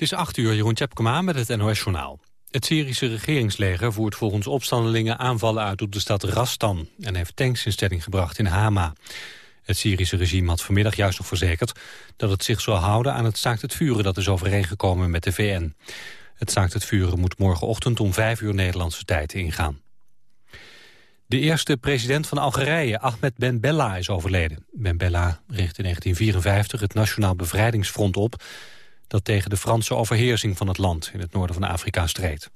Het is 8 uur, Jeroen Tjepkema met het NOS-journaal. Het Syrische regeringsleger voert volgens opstandelingen aanvallen uit op de stad Rastan... en heeft tanks in stelling gebracht in Hama. Het Syrische regime had vanmiddag juist nog verzekerd... dat het zich zal houden aan het staakt het vuren dat is overeengekomen met de VN. Het staakt het vuren moet morgenochtend om 5 uur Nederlandse tijd ingaan. De eerste president van Algerije, Ahmed Ben Bella, is overleden. Ben Bella richt in 1954 het Nationaal Bevrijdingsfront op dat tegen de Franse overheersing van het land in het noorden van Afrika streed.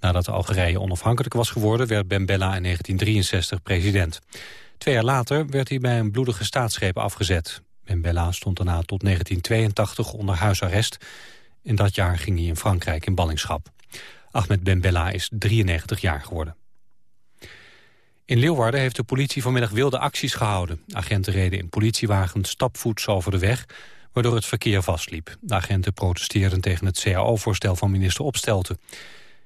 Nadat Algerije onafhankelijk was geworden werd Ben Bella in 1963 president. Twee jaar later werd hij bij een bloedige staatsgreep afgezet. Ben Bella stond daarna tot 1982 onder huisarrest. In dat jaar ging hij in Frankrijk in ballingschap. Ahmed Ben Bella is 93 jaar geworden. In Leeuwarden heeft de politie vanmiddag wilde acties gehouden. Agenten reden in politiewagens stapvoets over de weg waardoor het verkeer vastliep. De agenten protesteerden tegen het CAO-voorstel van minister Opstelten.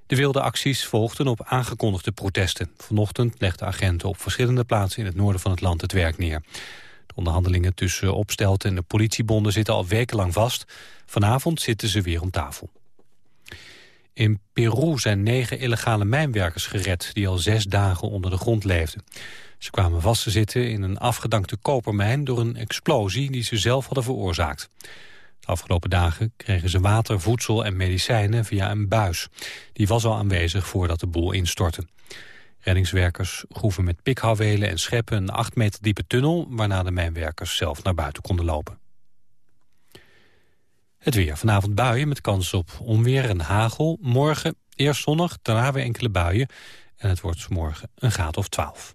De wilde acties volgden op aangekondigde protesten. Vanochtend legden agenten op verschillende plaatsen in het noorden van het land het werk neer. De onderhandelingen tussen Opstelten en de politiebonden zitten al wekenlang vast. Vanavond zitten ze weer om tafel. In Peru zijn negen illegale mijnwerkers gered... die al zes dagen onder de grond leefden. Ze kwamen vast te zitten in een afgedankte kopermijn... door een explosie die ze zelf hadden veroorzaakt. De afgelopen dagen kregen ze water, voedsel en medicijnen via een buis. Die was al aanwezig voordat de boel instortte. Reddingswerkers groeven met pikhouwelen en scheppen een acht meter diepe tunnel... waarna de mijnwerkers zelf naar buiten konden lopen. Het weer. Vanavond buien met kans op onweer en hagel. Morgen eerst zonnig, daarna weer enkele buien. En het wordt morgen een graad of 12.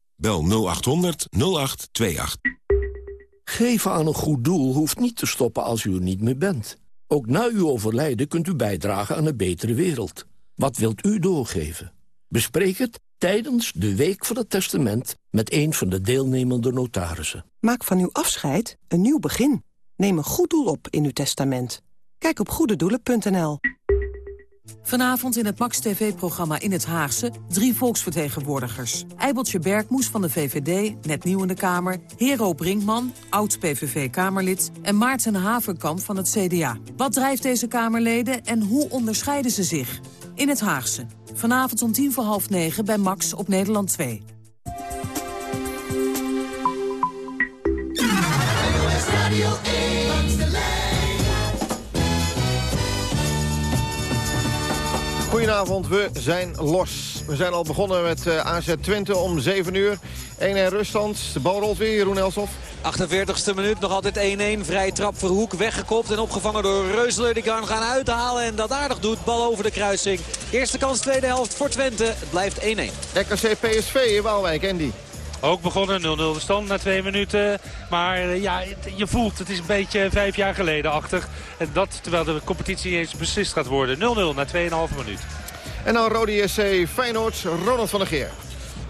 Bel 0800 0828. Geven aan een goed doel hoeft niet te stoppen als u er niet meer bent. Ook na uw overlijden kunt u bijdragen aan een betere wereld. Wat wilt u doorgeven? Bespreek het tijdens de Week van het Testament... met een van de deelnemende notarissen. Maak van uw afscheid een nieuw begin. Neem een goed doel op in uw testament. Kijk op goededoelen.nl. Vanavond in het Max TV-programma In het Haagse drie volksvertegenwoordigers. Eibeltje Bergmoes van de VVD, net nieuw in de Kamer... Hero Brinkman, oud-PVV-Kamerlid... en Maarten Haverkamp van het CDA. Wat drijft deze Kamerleden en hoe onderscheiden ze zich? In het Haagse. Vanavond om tien voor half negen bij Max op Nederland 2. Goedenavond, we zijn los. We zijn al begonnen met uh, AZ Twente om 7 uur. 1-1 ruststand. De bal rolt weer, Jeroen Elsof. 48e minuut, nog altijd 1-1. Vrije trap voor Hoek, weggekopt en opgevangen door Reusler. Die kan gaan uithalen en dat aardig doet. Bal over de kruising. Eerste kans, tweede helft voor Twente. Het blijft 1-1. RKC PSV in Waalwijk, Andy. Ook begonnen, 0-0 de stand na twee minuten. Maar eh, ja, je voelt, het is een beetje vijf jaar geleden achter. En dat terwijl de competitie eens beslist gaat worden. 0-0 na 2,5 minuut. En dan Rode SC Feyenoord, Ronald van der Geer.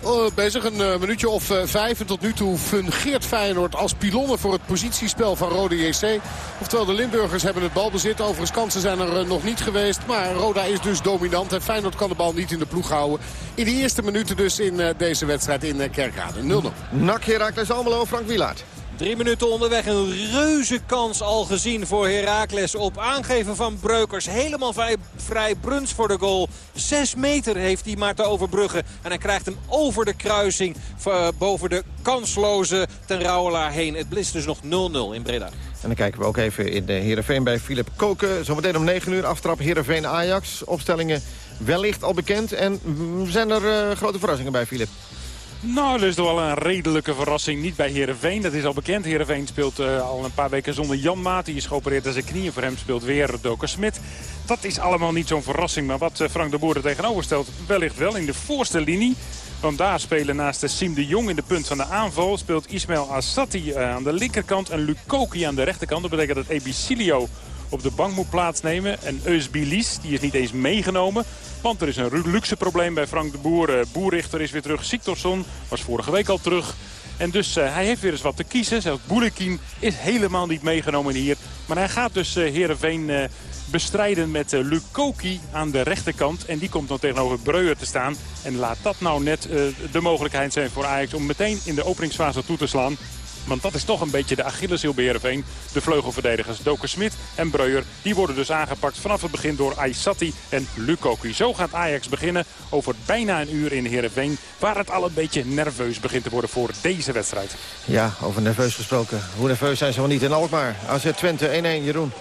Oh, bezig een uh, minuutje of uh, vijf. En tot nu toe fungeert Feyenoord als pilonnen voor het positiespel van Rode JC. Oftewel de Limburgers hebben het balbezit. Overigens kansen zijn er uh, nog niet geweest. Maar Roda is dus dominant. En Feyenoord kan de bal niet in de ploeg houden. In de eerste minuten dus in deze wedstrijd in Kerkrade. 0-0. Nak Herakles Almelo, Frank Wielaert. Drie minuten onderweg. Een reuze kans al gezien voor Heracles. Op aangeven van Breukers. Helemaal vrij, vrij Bruns voor de goal. Zes meter heeft hij maar te overbruggen. En hij krijgt hem over de kruising. Boven de kansloze ten Rauwelaar heen. Het blist dus nog 0-0 in Breda. En dan kijken we ook even in de Heerenveen bij Philip Koken. Zometeen om 9 uur aftrap Heerenveen Ajax. Opstellingen wellicht al bekend. En zijn er uh, grote verrassingen bij Philip? Nou, dat is toch wel een redelijke verrassing. Niet bij Heerenveen, dat is al bekend. Heerenveen speelt uh, al een paar weken zonder Jan Maat. Die is geopereerd aan zijn knieën. Voor hem speelt weer Doker Smit. Dat is allemaal niet zo'n verrassing. Maar wat uh, Frank de Boer er tegenover stelt, wellicht wel in de voorste linie. Want daar spelen naast de Siem de Jong in de punt van de aanval... speelt Ismail Assati uh, aan de linkerkant en Lukoki aan de rechterkant. Dat betekent dat Ebicilio op de bank moet plaatsnemen. En Eusbilis, die is niet eens meegenomen. Want er is een luxe probleem bij Frank de Boer. Boerrichter is weer terug. Siktorsson was vorige week al terug. En dus uh, hij heeft weer eens wat te kiezen. Zelfs Boulekin is helemaal niet meegenomen hier. Maar hij gaat dus uh, Heerenveen bestrijden met uh, Lukoki aan de rechterkant. En die komt dan tegenover Breuer te staan. En laat dat nou net de mogelijkheid zijn voor Ajax om meteen in de openingsfase toe te slaan. Want dat is toch een beetje de Achilleshiel bij Heerenveen. De vleugelverdedigers Doker Smit en Breuer. Die worden dus aangepakt vanaf het begin door Aysati en Lukoki. Zo gaat Ajax beginnen over bijna een uur in Heerenveen. Waar het al een beetje nerveus begint te worden voor deze wedstrijd. Ja, over nerveus gesproken. Hoe nerveus zijn ze wel niet in Alkmaar? AZ Twente 1-1, Jeroen.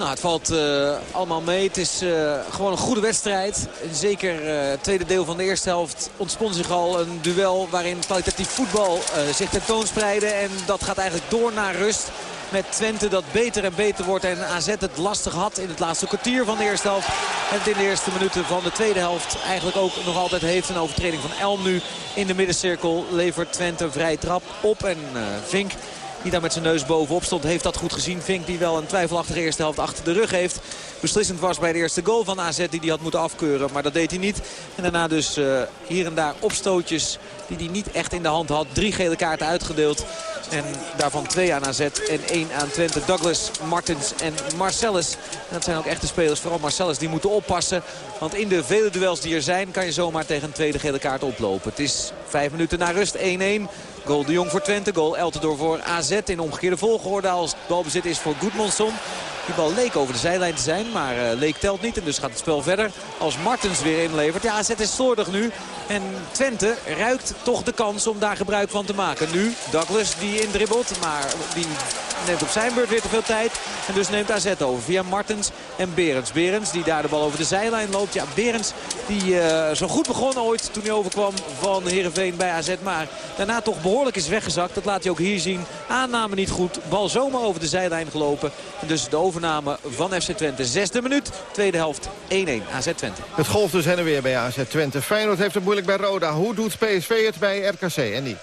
Nou, het valt uh, allemaal mee. Het is uh, gewoon een goede wedstrijd. Zeker uh, het tweede deel van de eerste helft ontspon zich al een duel... waarin kwalitatief voetbal zich tentoonspreidde. En dat gaat eigenlijk door naar rust. Met Twente dat beter en beter wordt en AZ het lastig had in het laatste kwartier van de eerste helft. En in de eerste minuten van de tweede helft eigenlijk ook nog altijd heeft. Een overtreding van Elm nu in de middencirkel levert Twente een trap op. En Vink die daar met zijn neus bovenop stond, heeft dat goed gezien. Vink die wel een twijfelachtige eerste helft achter de rug heeft. Beslissend was bij de eerste goal van AZ die hij had moeten afkeuren. Maar dat deed hij niet. En daarna dus uh, hier en daar opstootjes die hij niet echt in de hand had. Drie gele kaarten uitgedeeld. En daarvan twee aan AZ en één aan Twente. Douglas, Martens en Marcellus. Dat zijn ook echte spelers, vooral Marcellus, die moeten oppassen. Want in de vele duels die er zijn kan je zomaar tegen een tweede gele kaart oplopen. Het is vijf minuten na rust, 1-1. Goal de Jong voor Twente, goal Eltendoor voor AZ. In omgekeerde volgorde als balbezit is voor Goedmonson. Die bal leek over de zijlijn te zijn, maar uh, leek telt niet. En dus gaat het spel verder als Martens weer inlevert. Ja, AZ is slordig nu. En Twente ruikt toch de kans om daar gebruik van te maken. Nu Douglas die indribbelt, maar die neemt op zijn beurt weer te veel tijd. En dus neemt AZ over via Martens en Berends. Berends die daar de bal over de zijlijn loopt. Ja, Berends die uh, zo goed begon ooit toen hij overkwam van Heerenveen bij AZ. Maar daarna toch behoorlijk is weggezakt. Dat laat hij ook hier zien. Aanname niet goed. Bal zomaar over de zijlijn gelopen. En dus de overname van FC Twente. Zesde minuut. Tweede helft 1-1 AZ Twente. Het golft dus heen en weer bij AZ Twente. Feyenoord heeft het moeilijk bij Roda. Hoe doet PSV het bij RKC? En die?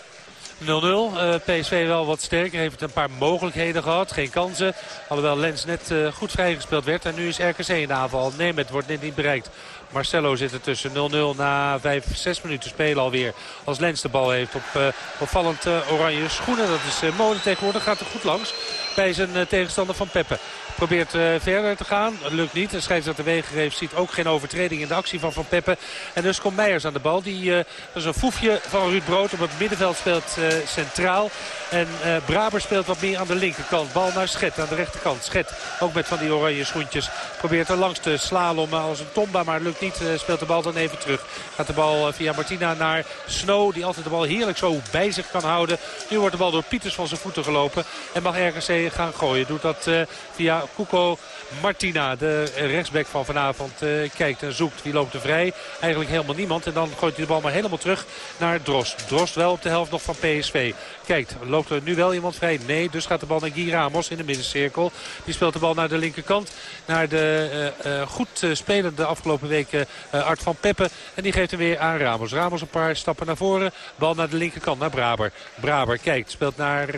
0-0. Uh, PSV wel wat sterker. Heeft een paar mogelijkheden gehad. Geen kansen. Alhoewel Lens net uh, goed vrijgespeeld werd. En nu is RKC in de aanval. Nee, het wordt net niet bereikt. Marcelo zit er tussen 0-0 na 5, 6 minuten spelen alweer. Als Lens de bal heeft op uh, opvallend oranje schoenen. Dat is molen tegenwoordig. Gaat er goed langs bij zijn tegenstander van Peppe. Probeert uh, verder te gaan. Lukt niet. De scheidsrechter Wegengeef ziet ook geen overtreding in de actie van Van Peppe. En dus komt Meijers aan de bal. Die, uh, dat is een foefje van Ruud Brood. Op het middenveld speelt centraal. En Braber speelt wat meer aan de linkerkant. Bal naar Schet aan de rechterkant. Schet ook met van die oranje schoentjes. Probeert er langs te slalommen als een tomba. Maar lukt niet. speelt de bal dan even terug. Gaat de bal via Martina naar Snow. Die altijd de bal heerlijk zo bij zich kan houden. Nu wordt de bal door Pieters van zijn voeten gelopen. En mag RKC gaan gooien. Doet dat via Cuco Martina, de rechtsback van vanavond, uh, kijkt en zoekt. Wie loopt er vrij? Eigenlijk helemaal niemand. En dan gooit hij de bal maar helemaal terug naar Drost. Drost wel op de helft nog van PSV. Kijkt, loopt er nu wel iemand vrij? Nee, dus gaat de bal naar Guy Ramos in de middencirkel. Die speelt de bal naar de linkerkant. Naar de uh, uh, goed spelende afgelopen weken Art van Peppe. En die geeft hem weer aan Ramos. Ramos een paar stappen naar voren. Bal naar de linkerkant, naar Braber. Braber kijkt, speelt naar...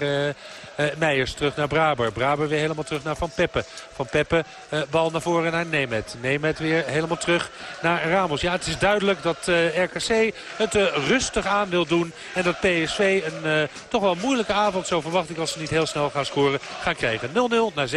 Uh, Meijers terug naar Braber. Braber weer helemaal terug naar Van Peppe. Van Peppe, uh, bal naar voren naar Nemet. Nemet weer helemaal terug naar Ramos. Ja, het is duidelijk dat uh, RKC het rustig aan wil doen. En dat PSV een toch wel moeilijke avond, zo verwacht ik als ze niet heel snel gaan scoren, gaan krijgen. 0-0 na 7,5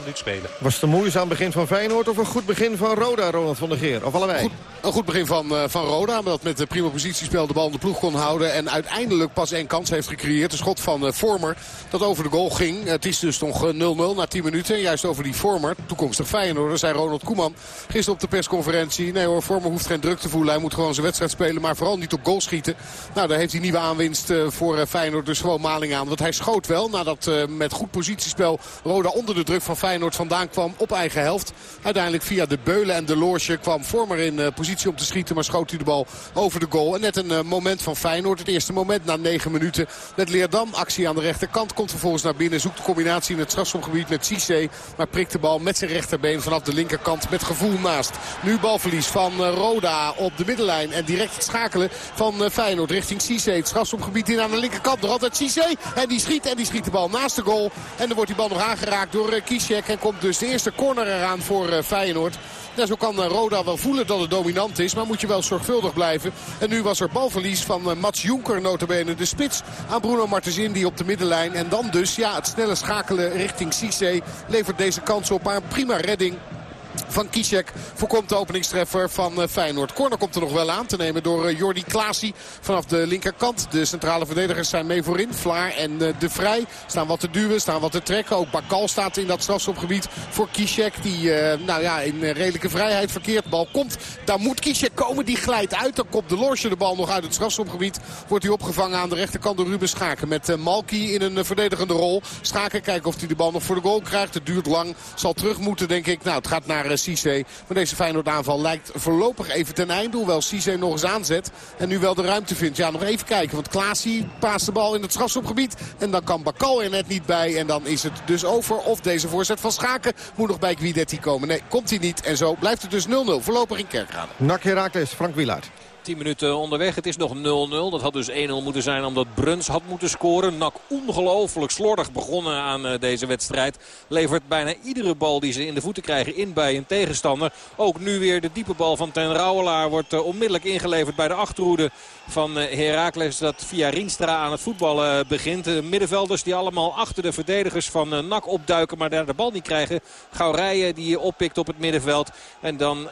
minuut spelen. Was het een moeizaam begin van Feyenoord of een goed begin van Roda, Ronald van der Geer? Of allebei? Goed, een goed begin van, van Roda, dat met de prima positiespel de bal in de ploeg kon houden. En uiteindelijk pas één kans heeft gecreëerd. Een schot van Vormer dat over de goal ging. Het is dus nog 0-0 na 10 minuten. Juist over die Vormer, toekomstig Feyenoord, zei Ronald Koeman gisteren op de persconferentie. Nee hoor, Vormer hoeft geen druk te voelen. Hij moet gewoon zijn wedstrijd spelen, maar vooral niet op goal schieten. Nou, daar heeft hij nieuwe aanwinst voor Feyenoord dus gewoon maling aan. Want hij schoot wel, nadat met goed positiespel Roda onder de druk van Feyenoord vandaan kwam op eigen helft. Uiteindelijk via de Beulen en de Loosje kwam Vormer in positie om te schieten, maar schoot hij de bal over de goal. En net een moment van Feyenoord, het eerste moment na 9 minuten. Met Leerdam, actie aan de rechterkant, komt vervolgens naar binnen, zoekt de combinatie in het strafschopgebied met Cisse. Maar prikt de bal met zijn rechterbeen vanaf de linkerkant met gevoel naast. Nu balverlies van Roda op de middenlijn. En direct schakelen van Feyenoord richting Cisse. Het strafschopgebied in aan de linkerkant. Nog altijd Cisse. En die schiet en die schiet de bal naast de goal. En dan wordt die bal nog aangeraakt door Kishek. En komt dus de eerste corner eraan voor Feyenoord. Ja, zo kan Roda wel voelen dat het dominant is. Maar moet je wel zorgvuldig blijven. En nu was er balverlies van Mats Jonker notabene de spits aan Bruno Martensin die op de middenlijn. En dan dus ja, het snelle schakelen richting Cisse levert deze kans op. Een prima redding van Kicek voorkomt de openingstreffer van eh, Feyenoord. Corner komt er nog wel aan te nemen door eh, Jordi Klaasie vanaf de linkerkant. De centrale verdedigers zijn mee voorin. Vlaar en eh, De Vrij staan wat te duwen, staan wat te trekken. Ook Bakal staat in dat strafschopgebied voor Kicek. Die nou ja, in redelijke vrijheid verkeert. Bal komt. Daar moet Kicek komen. Die glijdt uit. Dan komt de Lorsje de bal nog uit het strafschopgebied. Wordt hij opgevangen aan de rechterkant door Ruben Schaken. Met Malki in een verdedigende rol. Schaken kijken of hij de bal nog voor de goal krijgt. Het duurt lang. Zal terug moeten denk ik. Nou het gaat naar Cisse. Maar deze Feyenoord aanval lijkt voorlopig even ten einde. Hoewel Cisse nog eens aanzet. En nu wel de ruimte vindt. Ja, nog even kijken. Want Klaasie paast de bal in het strafschopgebied. En dan kan Bakal er net niet bij. En dan is het dus over. Of deze voorzet van Schaken moet nog bij Guidetti komen. Nee, komt hij niet. En zo blijft het dus 0-0. Voorlopig in Kerkrade. Nak Herakles, Frank Wielaert. 10 minuten onderweg. Het is nog 0-0. Dat had dus 1-0 moeten zijn omdat Bruns had moeten scoren. Nak ongelooflijk slordig begonnen aan eh, deze wedstrijd. Levert bijna iedere bal die ze in de voeten krijgen in bij een tegenstander. Ook nu weer de diepe bal van Ten Rouwelaar wordt eh, onmiddellijk ingeleverd bij de achterhoede van eh, Heracles. Dat via Rienstra aan het voetballen begint. De middenvelders die allemaal achter de verdedigers van Nak opduiken. Maar daar de bal niet krijgen. Gaurijen die oppikt op het middenveld. En dan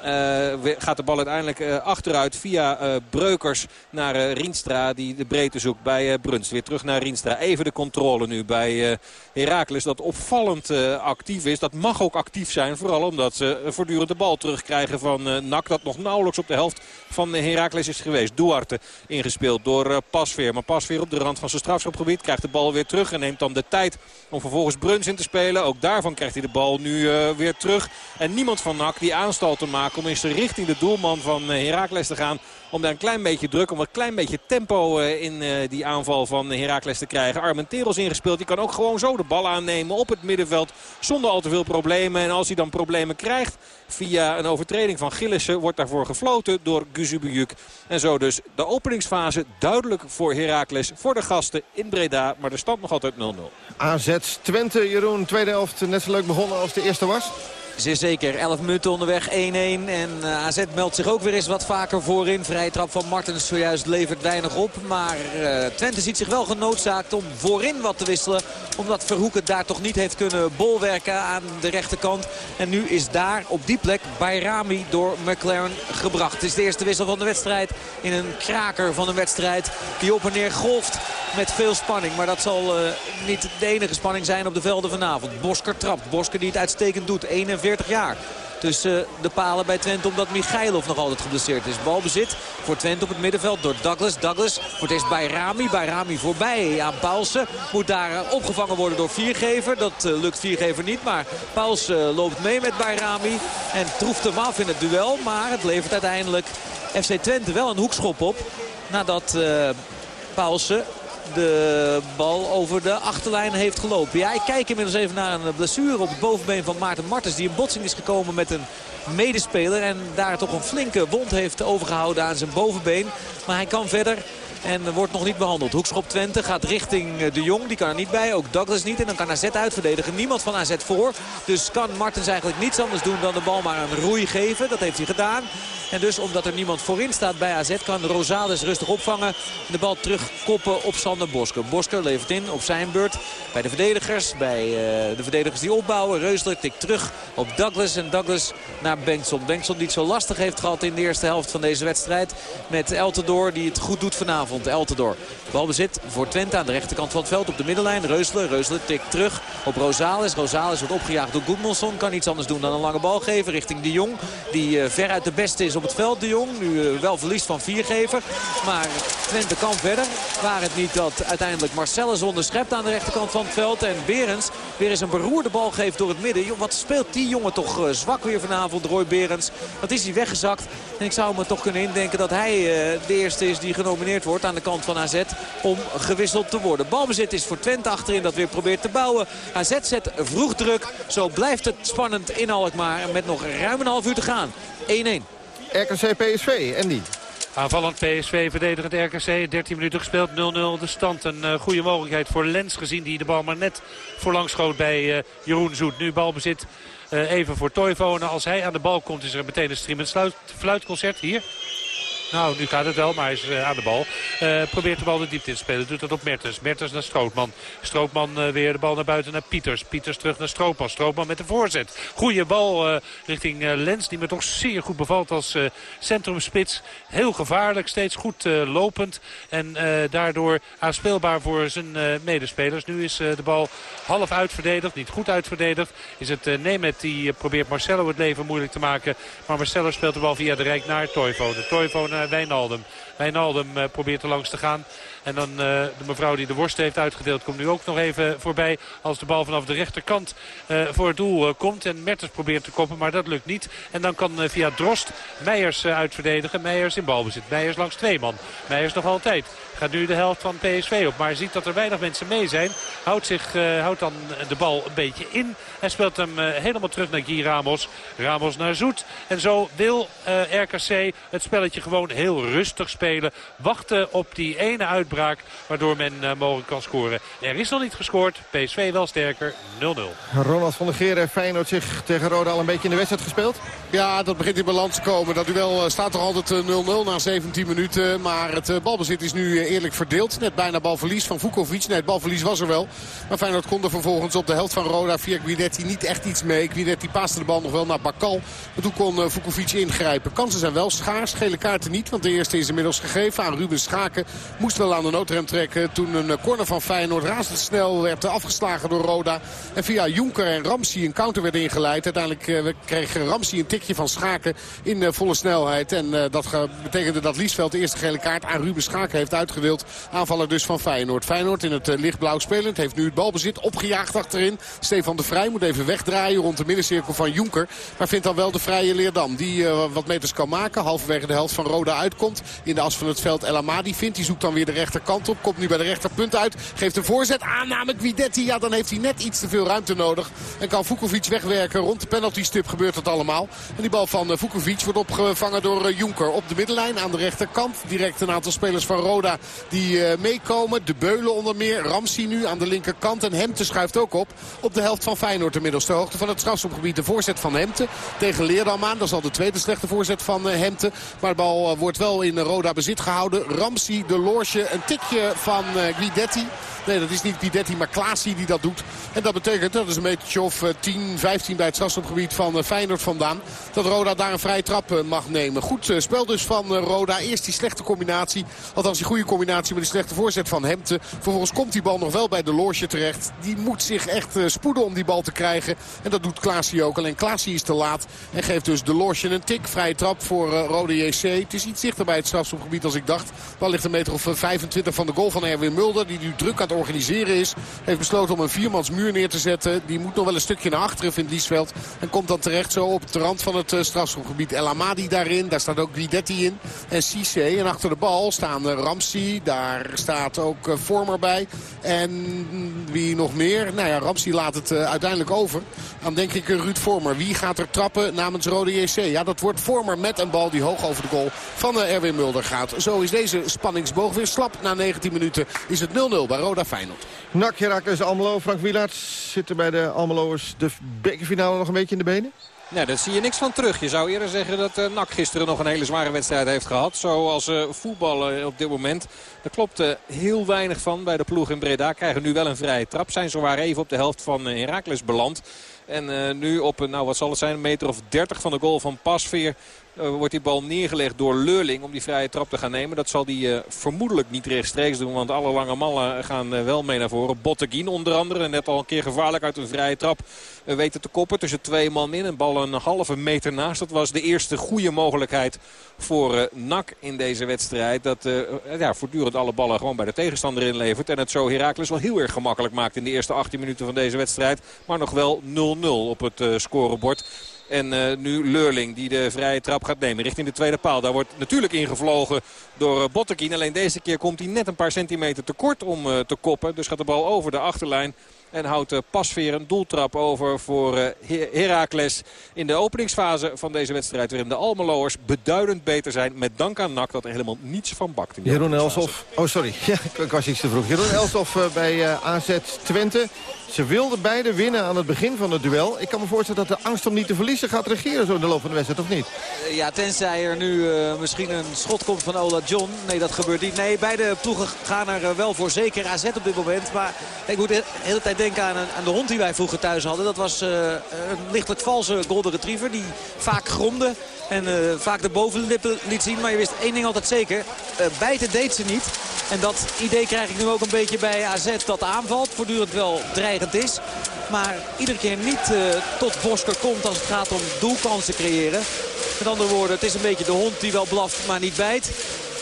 gaat de bal uiteindelijk achteruit via uh, Breukers naar uh, Rienstra. Die de breedte zoekt bij uh, Bruns. Weer terug naar Rienstra. Even de controle nu bij Heracles. Dat opvallend actief is. Dat mag ook actief zijn. Vooral omdat ze voortdurend de bal terugkrijgen van Nak. Dat nog nauwelijks op de helft van Heracles is geweest. Duarte ingespeeld door Pasveer. Maar Pasveer op de rand van zijn strafschopgebied. Krijgt de bal weer terug. En neemt dan de tijd om vervolgens Bruns in te spelen. Ook daarvan krijgt hij de bal nu weer terug. En niemand van Nak die aanstal te maken om eens richting de doelman van Heracles te gaan om daar een klein beetje druk, om een klein beetje tempo eh, in eh, die aanval van Heracles te krijgen. Armenteros ingespeeld. Die kan ook gewoon zo de bal aannemen op het middenveld zonder al te veel problemen. En als hij dan problemen krijgt via een overtreding van Gillissen wordt daarvoor gefloten door Guzubuyuk. En zo dus de openingsfase duidelijk voor Heracles, voor de gasten in Breda. Maar de stand nog altijd 0-0. AZ Twente, Jeroen, tweede helft net zo leuk begonnen als de eerste was? Zeer zeker. 11 minuten onderweg 1-1. En uh, AZ meldt zich ook weer eens wat vaker voorin. Vrije trap van Martens zojuist levert weinig op. Maar uh, Twente ziet zich wel genoodzaakt om voorin wat te wisselen. Omdat Verhoek het daar toch niet heeft kunnen bolwerken aan de rechterkant. En nu is daar op die plek Bayrami door McLaren gebracht. Het is de eerste wissel van de wedstrijd in een kraker van een wedstrijd. Die op en neer golft met veel spanning. Maar dat zal uh, niet de enige spanning zijn op de velden vanavond. Bosker trapt. Bosker die het uitstekend doet. 41 jaar tussen de palen bij Twente. Omdat Michailov nog altijd geblesseerd is. Balbezit voor Twente op het middenveld door Douglas. Douglas wordt eerst bij Rami. Bij Rami voorbij aan Paulsen. Moet daar eh, opgevangen worden door Viergever. Dat uh, lukt Viergever niet. Maar Paulsen loopt mee met Bayrami. En troeft hem af in het duel. Maar het levert uiteindelijk FC Twente wel een hoekschop op. Nadat uh, Paulsen de bal over de achterlijn heeft gelopen. Ja, ik kijk inmiddels even naar een blessure op het bovenbeen van Maarten Martens. Die in botsing is gekomen met een medespeler. En daar toch een flinke wond heeft overgehouden aan zijn bovenbeen. Maar hij kan verder. En wordt nog niet behandeld. Hoekschop Twente gaat richting eh, de Jong. Die kan er niet bij. Ook Douglas niet. En dan kan AZ uitverdedigen. Niemand van AZ voor. Dus kan Martens eigenlijk niets anders doen dan de bal maar een roei geven. Dat heeft hij gedaan. En dus omdat er niemand voorin staat bij AZ kan Rosales rustig opvangen. De bal terugkoppen op Sander Bosker. Bosker levert in op zijn beurt bij de verdedigers. Bij uh, de verdedigers die opbouwen. Reusler tikt terug op Douglas. En Douglas naar Bengtson. Bengtson die het zo lastig heeft gehad in de eerste helft van deze wedstrijd. Met Eltendoor die het goed doet vanavond. Eltendoor. Balbezit voor Twente aan de rechterkant van het veld op de middenlijn. Reusler. Reusler tikt terug op Rosales. Rosales wordt opgejaagd door Goedmanson. Kan niets anders doen dan een lange bal geven richting de Jong. Die uh, veruit de beste is op het veld, de Jong. Nu wel verlies van Viergever. Maar Twente kan verder. Waar het niet dat uiteindelijk Marcellus onderschept aan de rechterkant van het veld. En Berens weer eens een beroerde bal geeft door het midden. Wat speelt die jongen toch zwak weer vanavond, Roy Berens. Wat is hij weggezakt. En ik zou me toch kunnen indenken dat hij de eerste is die genomineerd wordt aan de kant van AZ. Om gewisseld te worden. Balbezit is voor Twente achterin dat weer probeert te bouwen. AZ zet vroeg druk. Zo blijft het spannend in Alkmaar. Met nog ruim een half uur te gaan. 1-1. RKC PSV, Andy. Aanvallend PSV, verdedigend RKC. 13 minuten gespeeld, 0-0 de stand. Een uh, goede mogelijkheid voor Lens gezien die de bal maar net voorlangs schoot bij uh, Jeroen Zoet. Nu balbezit uh, even voor Toivonen. Als hij aan de bal komt is er meteen een streamend fluitconcert. Hier, nou, nu gaat het wel, maar hij is uh, aan de bal. Uh, probeert de bal de diepte in te spelen. Doet dat op Mertens. Mertens naar Strootman. Strootman uh, weer de bal naar buiten naar Pieters. Pieters terug naar Strootman. Strootman met de voorzet. Goeie bal richting Lens. Die me toch zeer goed bevalt als centrumspits. Heel gevaarlijk. Steeds goed lopend. En daardoor aanspeelbaar voor zijn medespelers. Nu is de bal half uitverdedigd. Niet goed uitverdedigd. Is het Nemet die probeert Marcelo het leven moeilijk te maken. Maar Marcelo speelt de bal via de Rijk naar Toivonen. Toivonen Wijnaldum. Wijnaldum uh, probeert er langs te gaan. En dan uh, de mevrouw die de worst heeft uitgedeeld komt nu ook nog even voorbij. Als de bal vanaf de rechterkant uh, voor het doel komt. En Mertens probeert te koppen, maar dat lukt niet. En dan kan via Drost Meijers uitverdedigen. Meijers in balbezit. Meijers langs twee man. Meijers nog altijd. Gaat nu de helft van PSV op. Maar ziet dat er weinig mensen mee zijn. Houdt, zich, houdt dan de bal een beetje in. En speelt hem helemaal terug naar Guy Ramos. Ramos naar Zoet. En zo wil RKC het spelletje gewoon heel rustig spelen. Wachten op die ene uitbraak. Waardoor men mogelijk kan scoren. Er is nog niet gescoord. PSV wel sterker. 0-0. Ronald van der Geer heeft Feyenoord zich tegen Roda al een beetje in de wedstrijd gespeeld? Ja, dat begint in balans te komen. Dat duel staat toch altijd 0-0 na 17 minuten. Maar het balbezit is nu eerlijk verdeeld. Net bijna balverlies van Vukovic. Nee, het balverlies was er wel. Maar Feyenoord kon er vervolgens op de helft van Roda via Guidetti niet echt iets mee. Guidetti paaste de bal nog wel naar Bakal. Maar toen kon Vukovic ingrijpen. Kansen zijn wel schaars. Gele kaarten niet. Want de eerste is inmiddels gegeven aan Ruben Schaken. Moest wel aan de noodrem trekken. Toen een corner van Feyenoord razendsnel werd afgeslagen door Roda. En via Jonker en Ramsey een counter werd ingeleid. Uiteindelijk kreeg Ramsey een tikje van Schaken in volle snelheid. En dat betekende dat Liesveld de eerste gele kaart aan Ruben Schaken heeft uitgegeven gewild. Aanvaller dus van Feyenoord. Feyenoord in het lichtblauw spelend. Heeft nu het balbezit opgejaagd achterin. Stefan de Vrij moet even wegdraaien rond de middencirkel van Jonker. Maar vindt dan wel de vrije Leerdam. Die wat meters kan maken. Halverwege de helft van Roda uitkomt. In de as van het veld El Amadi vindt. Die zoekt dan weer de rechterkant op. Komt nu bij de rechterpunt uit. Geeft een voorzet. Aanname Guidetti. Ja, dan heeft hij net iets te veel ruimte nodig. En kan Vukovic wegwerken. Rond de penalty stip gebeurt dat allemaal. En die bal van uh, Vukovic wordt opgevangen door Jonker. Op de middenlijn aan de rechterkant. Direct een aantal spelers van Roda die uh, meekomen. De Beulen onder meer. Ramsey nu aan de linkerkant. En Hemte schuift ook op. Op de helft van Feyenoord inmiddels. De hoogte van het strafschopgebied. De voorzet van Hemte tegen Leerdam aan. Dat is al de tweede slechte voorzet van Hemte. Maar de bal wordt wel in Roda bezit gehouden. Ramsey, de Lorsje. Tikje van Guidetti. Nee, dat is niet Guidetti, maar Klaasie die dat doet. En dat betekent, dat is een metertje of 10, 15 bij het strafschopgebied van Feyenoord vandaan. Dat Roda daar een vrije trap mag nemen. Goed spel dus van Roda. Eerst die slechte combinatie. Althans die goede combinatie met die slechte voorzet van Hemte. Vervolgens komt die bal nog wel bij de Loosje terecht. Die moet zich echt spoeden om die bal te krijgen. En dat doet Klaasie ook. Alleen Klaasie is te laat. En geeft dus de Loosje een tik. Vrije trap voor Rode JC. Het is iets dichter bij het strafschopgebied als ik dacht. Bal ligt een meter of 25 van de goal van Erwin Mulder. Die nu druk aan het organiseren is. Heeft besloten om een viermans muur neer te zetten. Die moet nog wel een stukje naar achteren vindt Liesveld. En komt dan terecht zo op de rand van het uh, strafschopgebied. El Amadi daarin. Daar staat ook Guidetti in. En Cisse. En achter de bal staan uh, Ramsey. Daar staat ook uh, Vormer bij. En wie nog meer? Nou ja, Ramsey laat het uiteindelijk over. Dan denk ik Ruud Vormer. Wie gaat er trappen namens Rode JC? Ja, dat wordt Vormer met een bal die hoog over de goal van Erwin Mulder gaat. Zo is deze spanningsboog weer slap. Na 19 minuten is het 0-0 bij Roda Feyenoord. Nak Herakles Almelo. Frank Wielaerts zitten bij de Almeloers de bekerfinale nog een beetje in de benen? Nee, daar zie je niks van terug. Je zou eerder zeggen dat uh, NAC gisteren nog een hele zware wedstrijd heeft gehad. Zoals uh, voetballen op dit moment. Daar klopt uh, heel weinig van bij de ploeg in Breda. Krijgen nu wel een vrije trap. Zijn zowaar even op de helft van Heracles beland. En uh, nu op, nou wat zal het zijn, een meter of 30 van de goal van Pasveer wordt die bal neergelegd door Leurling om die vrije trap te gaan nemen. Dat zal hij uh, vermoedelijk niet rechtstreeks doen. Want alle lange mallen gaan uh, wel mee naar voren. Botteguin onder andere. Net al een keer gevaarlijk uit een vrije trap weten te koppen. Tussen twee man in. Een bal een halve meter naast. Dat was de eerste goede mogelijkheid voor NAC in deze wedstrijd. Dat ja, voortdurend alle ballen gewoon bij de tegenstander inlevert. En het zo Heracles wel heel erg gemakkelijk maakt in de eerste 18 minuten van deze wedstrijd. Maar nog wel 0-0 op het scorebord. En uh, nu Leurling die de vrije trap gaat nemen richting de tweede paal. Daar wordt natuurlijk ingevlogen door uh, Bottekin. Alleen deze keer komt hij net een paar centimeter te kort om uh, te koppen. Dus gaat de bal over de achterlijn. En houdt Pasveer een doeltrap over voor Heracles in de openingsfase van deze wedstrijd. Waarin de Almeloers beduidend beter zijn. Met dank aan NAC dat er helemaal niets van bakt. In Jeroen Elsof. Oh sorry, ja, ik was iets te vroeg. Jeroen Elsof bij AZ Twente. Ze wilden beide winnen aan het begin van het duel. Ik kan me voorstellen dat de angst om niet te verliezen gaat regeren zo in de loop van de wedstrijd, of niet? Ja, tenzij er nu uh, misschien een schot komt van Ola John. Nee, dat gebeurt niet. Nee, beide ploegen gaan er uh, wel voor. Zeker AZ op dit moment. Maar ik moet de hele tijd denken aan, aan de hond die wij vroeger thuis hadden. Dat was uh, een lichtelijk valse golden retriever die vaak gromde. En uh, vaak de bovenlippen liet zien. Maar je wist één ding altijd zeker. Uh, bijten deed ze niet. En dat idee krijg ik nu ook een beetje bij AZ dat aanvalt. Voortdurend wel dreigend is. Maar iedere keer niet uh, tot Bosker komt als het gaat om doelkansen creëren. Met andere woorden, het is een beetje de hond die wel blaft, maar niet bijt.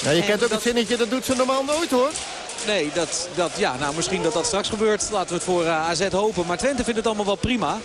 Ja, je en kent ook dat... het zinnetje, dat doet ze normaal nooit hoor. Nee, dat, dat, ja, nou, misschien dat dat straks gebeurt. Laten we het voor uh, AZ hopen. Maar Twente vindt het allemaal wel prima.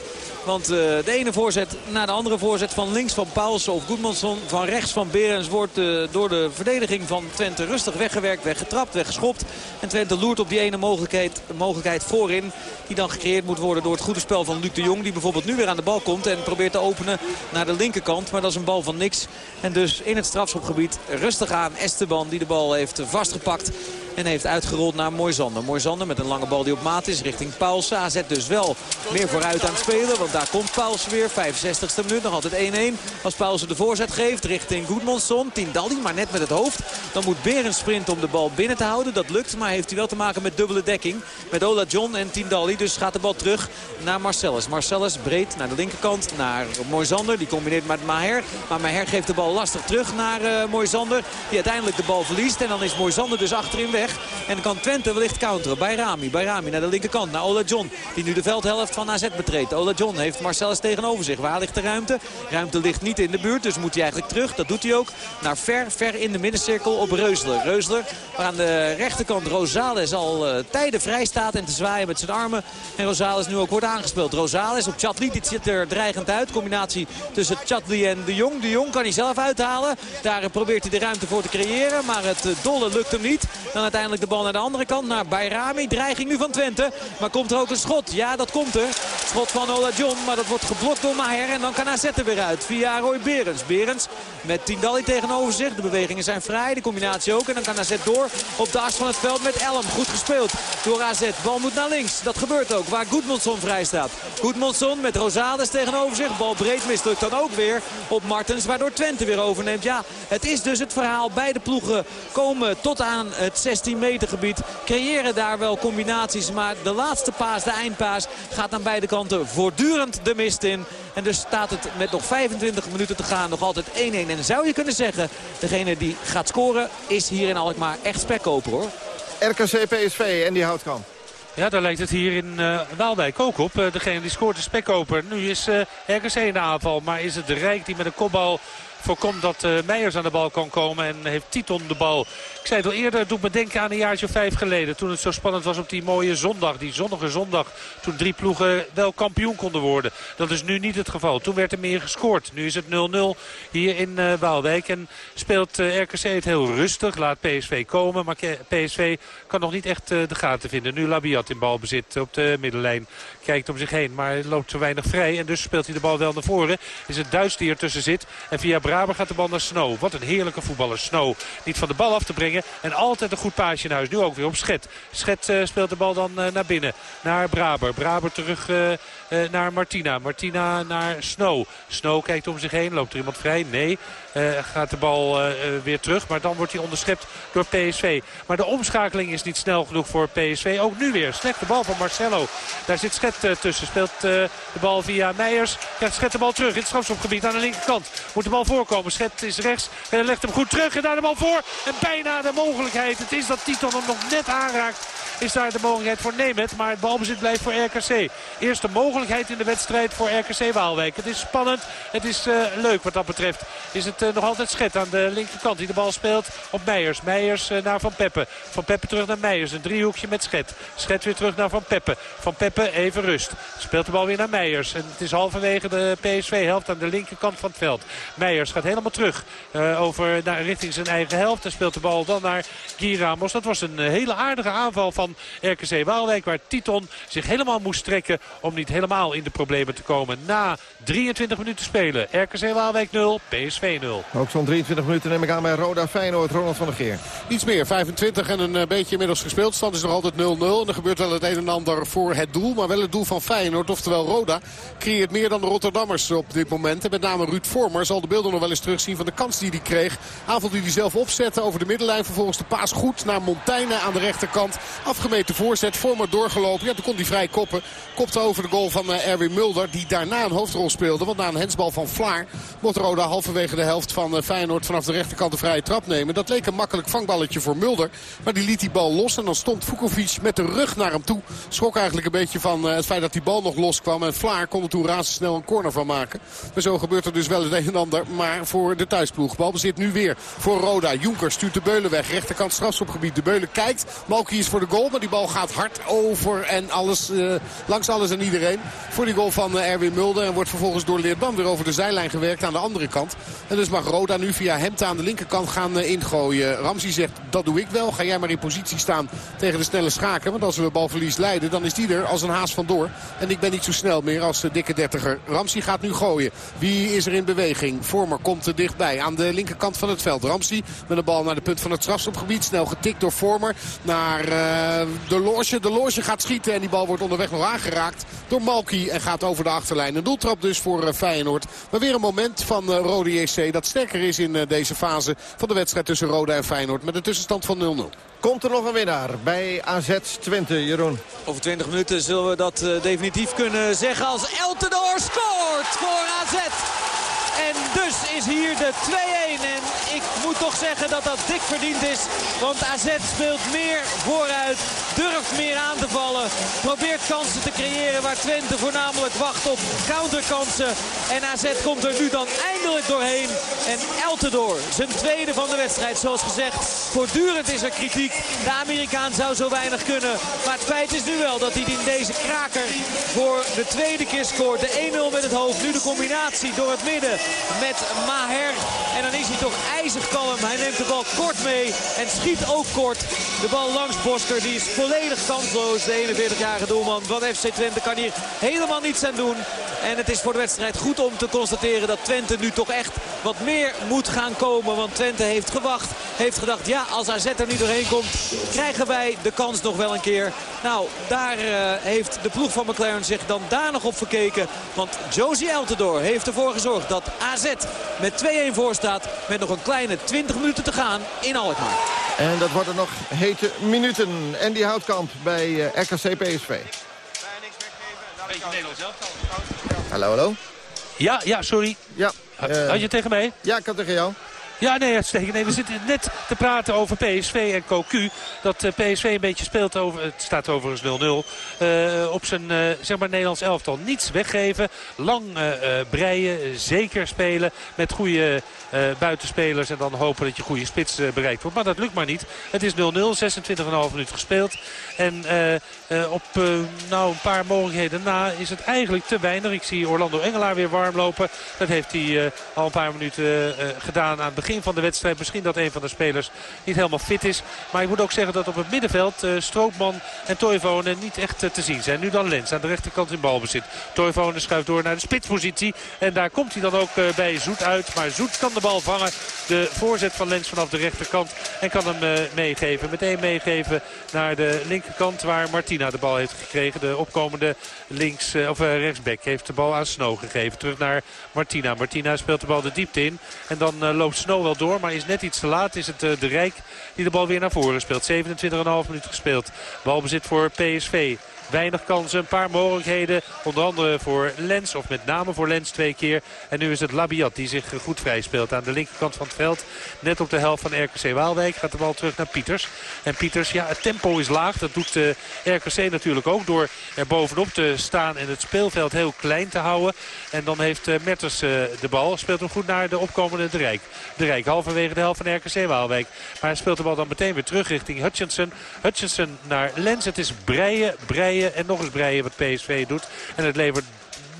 Want uh, de ene voorzet na de andere voorzet van links van Paulsen of Goedmanson. Van rechts van Berens wordt uh, door de verdediging van Twente rustig weggewerkt, weggetrapt, weggeschopt. En Twente loert op die ene mogelijkheid, mogelijkheid voorin. Die dan gecreëerd moet worden door het goede spel van Luc de Jong. Die bijvoorbeeld nu weer aan de bal komt en probeert te openen naar de linkerkant. Maar dat is een bal van niks. En dus in het strafschopgebied rustig aan Esteban die de bal heeft vastgepakt. En heeft uitgerold naar Moisander. Moisander met een lange bal die op maat is richting Paulsen. AZ dus wel meer vooruit aan het spelen. Want daar komt Paulsen weer. 65ste minuut. Nog altijd 1-1. Als Paulsen de voorzet geeft richting Goedmondson. Tindalli maar net met het hoofd. Dan moet Berens sprinten om de bal binnen te houden. Dat lukt. Maar heeft hij wel te maken met dubbele dekking. Met Ola John en Tindalli. Dus gaat de bal terug naar Marcellus. Marcellus breed naar de linkerkant. Naar Moisander. Die combineert met Maher. Maar Maher geeft de bal lastig terug naar uh, Moisander. Die uiteindelijk de bal verliest. En dan is Moisander dus achterin weg. En dan kan Twente wellicht counteren bij Rami. Bij Rami naar de linkerkant. Naar Ola John. Die nu de veldhelft van AZ betreedt. Ola John heeft Marcellus tegenover zich. Waar ligt de ruimte? Ruimte ligt niet in de buurt. Dus moet hij eigenlijk terug. Dat doet hij ook. Naar ver, ver in de middencirkel op Reusler. Reusler waar aan de rechterkant Rosales al uh, tijden vrij staat. En te zwaaien met zijn armen. En Rosales nu ook wordt aangespeeld. Rosales op Chatli. Dit ziet er dreigend uit. Combinatie tussen Chatli en De Jong. De Jong kan hij zelf uithalen. Daar probeert hij de ruimte voor te creëren. Maar het dolle lukt hem niet. Dan uiteindelijk de bal naar de andere kant. Naar Bayrami. Dreiging nu van Twente. Maar komt er ook een schot? Ja, dat komt er. Schot van Ola John. Maar dat wordt geblokt door Maher. En dan kan AZ er weer uit. Via Roy Berens. Berens met Tindalli tegenover zich. De bewegingen zijn vrij. De combinatie ook. En dan kan AZ door op de as van het veld met Elm. Goed gespeeld door AZ. Bal moet naar links. Dat gebeurt ook. Waar Goedmondson vrij staat. Goedmondson met Rosales tegenover zich. Bal breed mislukt dan ook weer op Martens. Waardoor Twente weer overneemt. Ja, het is dus het verhaal. Beide ploegen komen tot aan het 16 meter gebied. Creëren daar wel combinaties. Maar de laatste paas, de eindpaas, gaat aan beide kanten voortdurend de mist in. En dus staat het met nog 25 minuten te gaan nog altijd 1-1. En zou je kunnen zeggen, degene die gaat scoren is hier in Alkmaar echt spekkoper hoor. RKC PSV en die houdt kan. Ja, daar lijkt het hier in uh, Waalwijk ook op. Uh, degene die scoort de spekkoper. Nu is uh, RKC in de aanval, maar is het de Rijk die met een kopbal voorkomt dat uh, Meijers aan de bal kan komen. En heeft Titon de bal. Ik zei het al eerder, het doet me denken aan een jaartje of vijf geleden. Toen het zo spannend was op die mooie zondag. Die zonnige zondag. Toen drie ploegen wel kampioen konden worden. Dat is nu niet het geval. Toen werd er meer gescoord. Nu is het 0-0 hier in uh, Waalwijk. En speelt uh, RKC het heel rustig. Laat PSV komen. Maar PSV kan nog niet echt de gaten vinden. Nu Labiat in balbezit op de middenlijn. Kijkt om zich heen. Maar loopt zo weinig vrij. En dus speelt hij de bal wel naar voren. Is het Duits die ertussen zit. En via Braber gaat de bal naar Snow. Wat een heerlijke voetballer. Snow niet van de bal af te brengen. En altijd een goed paasje in huis. Nu ook weer op Schet. Schet uh, speelt de bal dan uh, naar binnen. Naar Braber. Braber terug uh, naar Martina. Martina naar Snow. Snow kijkt om zich heen. Loopt er iemand vrij? Nee. Gaat de bal weer terug. Maar dan wordt hij onderschept door PSV. Maar de omschakeling is niet snel genoeg voor PSV. Ook nu weer. Slechte bal van Marcelo. Daar zit Schet tussen. Speelt de bal via Meijers. Krijgt Schet de bal terug in het strafschopgebied aan de linkerkant. Moet de bal voor doorkomen. Schet is rechts en legt hem goed terug en daar de bal voor. En bijna de mogelijkheid. Het is dat Titon hem nog net aanraakt is daar de mogelijkheid voor Nemet. Maar het balbezit blijft voor RKC. Eerste mogelijkheid in de wedstrijd voor RKC Waalwijk. Het is spannend. Het is leuk wat dat betreft. Is het nog altijd Schet aan de linkerkant die de bal speelt op Meijers. Meijers uh, naar Van Peppe. Van Peppe terug naar Meijers. Een driehoekje met Schet. Schet weer terug naar Van Peppe. Van Peppe even rust. Speelt de bal weer naar Meijers. En het is halverwege de PSV-helft aan de linkerkant van het veld. Meijers gaat helemaal terug over naar, richting zijn eigen helft. En speelt de bal dan naar Guy Ramos. Dat was een hele aardige aanval van RKC Waalwijk. Waar Titon zich helemaal moest trekken om niet helemaal in de problemen te komen. Na 23 minuten spelen. RKC Waalwijk 0, PSV 0. Ook zo'n 23 minuten neem ik aan bij Roda Feyenoord, Ronald van der Geer. Iets meer, 25 en een eh, beetje inmiddels gespeeld. Stand is nog altijd 0-0. En er gebeurt wel het een en ander voor het doel. Maar wel het doel van Feyenoord, oftewel Roda, creëert meer dan de Rotterdammers op dit moment. En met name Ruud Vormer zal de beelden nog wel eens terugzien van de kans die hij kreeg. Aanval die hij zelf opzette over de middenlijn. Vervolgens de paas goed naar Montaigne aan de rechterkant afgemeten voorzet. Vormer doorgelopen. Ja, toen kon hij vrij koppen. Kopte over de goal van uh, Erwin Mulder. Die daarna een hoofdrol speelde. Want na een hensbal van Vlaar mocht Roda halverwege de helft van uh, Feyenoord vanaf de rechterkant de vrije trap nemen. Dat leek een makkelijk vangballetje voor Mulder. Maar die liet die bal los. En dan stond Vukovic met de rug naar hem toe. Schrok eigenlijk een beetje van uh, het feit dat die bal nog los kwam. En Vlaar kon er toen razendsnel een corner van maken. Maar zo gebeurt er dus wel het een en ander. Maar voor de thuisploeg. Bezit nu weer voor Roda. Jonker stuurt de Beulen weg. Rechterkant strafschopgebied. De Beulen kijkt. Malky is voor de goal. Maar die bal gaat hard over en alles, uh, langs alles en iedereen. Voor die goal van Erwin Mulder. En wordt vervolgens door Leerdam weer over de zijlijn gewerkt aan de andere kant. En dus mag Roda nu via Hemte aan de linkerkant gaan uh, ingooien. Ramsey zegt dat doe ik wel. Ga jij maar in positie staan tegen de snelle schaker. Want als we balverlies leiden dan is die er als een haas vandoor. En ik ben niet zo snel meer als de dikke dertiger. Ramsey gaat nu gooien. Wie is er in beweging? Vormer komt er dichtbij aan de linkerkant van het veld. Ramsey met de bal naar de punt van het strafstopgebied. Snel getikt door Vormer naar de Loosje. De Loosje gaat schieten en die bal wordt onderweg nog aangeraakt door Malky. En gaat over de achterlijn. Een doeltrap dus voor uh, Feyenoord. Maar weer een moment van uh, Rode JC dat sterker is in uh, deze fase van de wedstrijd tussen Roda en Feyenoord. Met een tussenstand van 0-0. Komt er nog een winnaar bij AZ Twente, Jeroen? Over 20 minuten zullen we dat uh, definitief kunnen zeggen als Eltendoor scoort voor AZ. En dus is hier de 2-1. En ik moet toch zeggen dat dat dik verdiend is. Want AZ speelt meer vooruit. Durft meer aan te vallen. Probeert kansen te creëren waar Twente voornamelijk wacht op counterkansen. En AZ komt er nu dan eindelijk doorheen. En Eltendoor, zijn tweede van de wedstrijd. Zoals gezegd, voortdurend is er kritiek. De Amerikaan zou zo weinig kunnen. Maar het feit is nu wel dat hij in deze kraker voor de tweede keer scoort. De 1-0 met het hoofd. Nu de combinatie door het midden met Maher. En dan is hij toch ijzig kalm. Hij neemt de bal kort mee en schiet ook kort. De bal langs Bosker. Die is volledig kansloos. De 41-jarige doelman van FC Twente kan hier helemaal niets aan doen. En het is voor de wedstrijd goed om te constateren dat Twente nu toch echt wat meer moet gaan komen. Want Twente heeft gewacht. Heeft gedacht, ja, als AZ er niet doorheen komt, krijgen wij de kans nog wel een keer. Nou, daar uh, heeft de ploeg van McLaren zich dan daar nog op verkeken. Want Josie Eltendoor heeft ervoor gezorgd dat AZ met 2-1 voor staat. Met nog een kleine 20 minuten te gaan in Alkmaar. En dat worden nog hete minuten. Andy Houtkamp bij uh, RKC PSV. Hallo, hallo. Ja, ja, sorry. Ja, uh, Had je tegen mij? Ja, ik had tegen jou. Ja, nee, uitstekend. Nee, we zitten net te praten over PSV en Cocu. Dat uh, PSV een beetje speelt over, het staat overigens 0-0, uh, op zijn uh, zeg maar Nederlands elftal. Niets weggeven, lang breien, zeker spelen met goede buitenspelers. En dan hopen dat je goede spits bereikt wordt. Maar dat lukt maar niet. Het is 0-0, 26,5 minuten gespeeld. En op nou, een paar mogelijkheden na is het eigenlijk te weinig. Ik zie Orlando Engelaar weer warm lopen. Dat heeft hij al een paar minuten gedaan aan het begin van de wedstrijd. Misschien dat een van de spelers niet helemaal fit is. Maar ik moet ook zeggen dat op het middenveld uh, Stroopman en Toivonen niet echt uh, te zien zijn. Nu dan Lens aan de rechterkant in balbezit. Toivonen schuift door naar de spitspositie. En daar komt hij dan ook uh, bij Zoet uit. Maar Zoet kan de bal vangen. De voorzet van Lens vanaf de rechterkant. En kan hem meegeven. Meteen meegeven naar de linkerkant waar Martina de bal heeft gekregen. De opkomende links, of rechtsback heeft de bal aan Snow gegeven. Terug naar Martina. Martina speelt de bal de diepte in. En dan loopt Snow wel door, maar is net iets te laat. Is het uh, de Rijk die de bal weer naar voren speelt. 27,5 minuten gespeeld. Balbezit voor PSV. Weinig kansen. Een paar mogelijkheden. Onder andere voor Lens. Of met name voor Lens twee keer. En nu is het Labiat die zich goed vrij speelt. Aan de linkerkant van het veld. Net op de helft van RKC Waalwijk gaat de bal terug naar Pieters. En Pieters, ja, het tempo is laag. Dat doet uh, RKC natuurlijk ook door er bovenop te staan en het speelveld heel klein te houden. En dan heeft uh, Mertens uh, de bal. Speelt hem goed naar de opkomende De Rijk. De Rijk halverwege de helft van RKC Waalwijk. Maar hij speelt de bal dan meteen weer terug richting Hutchinson. Hutchinson naar Lens. Het is breien, breien en nog eens breien wat PSV doet. En het levert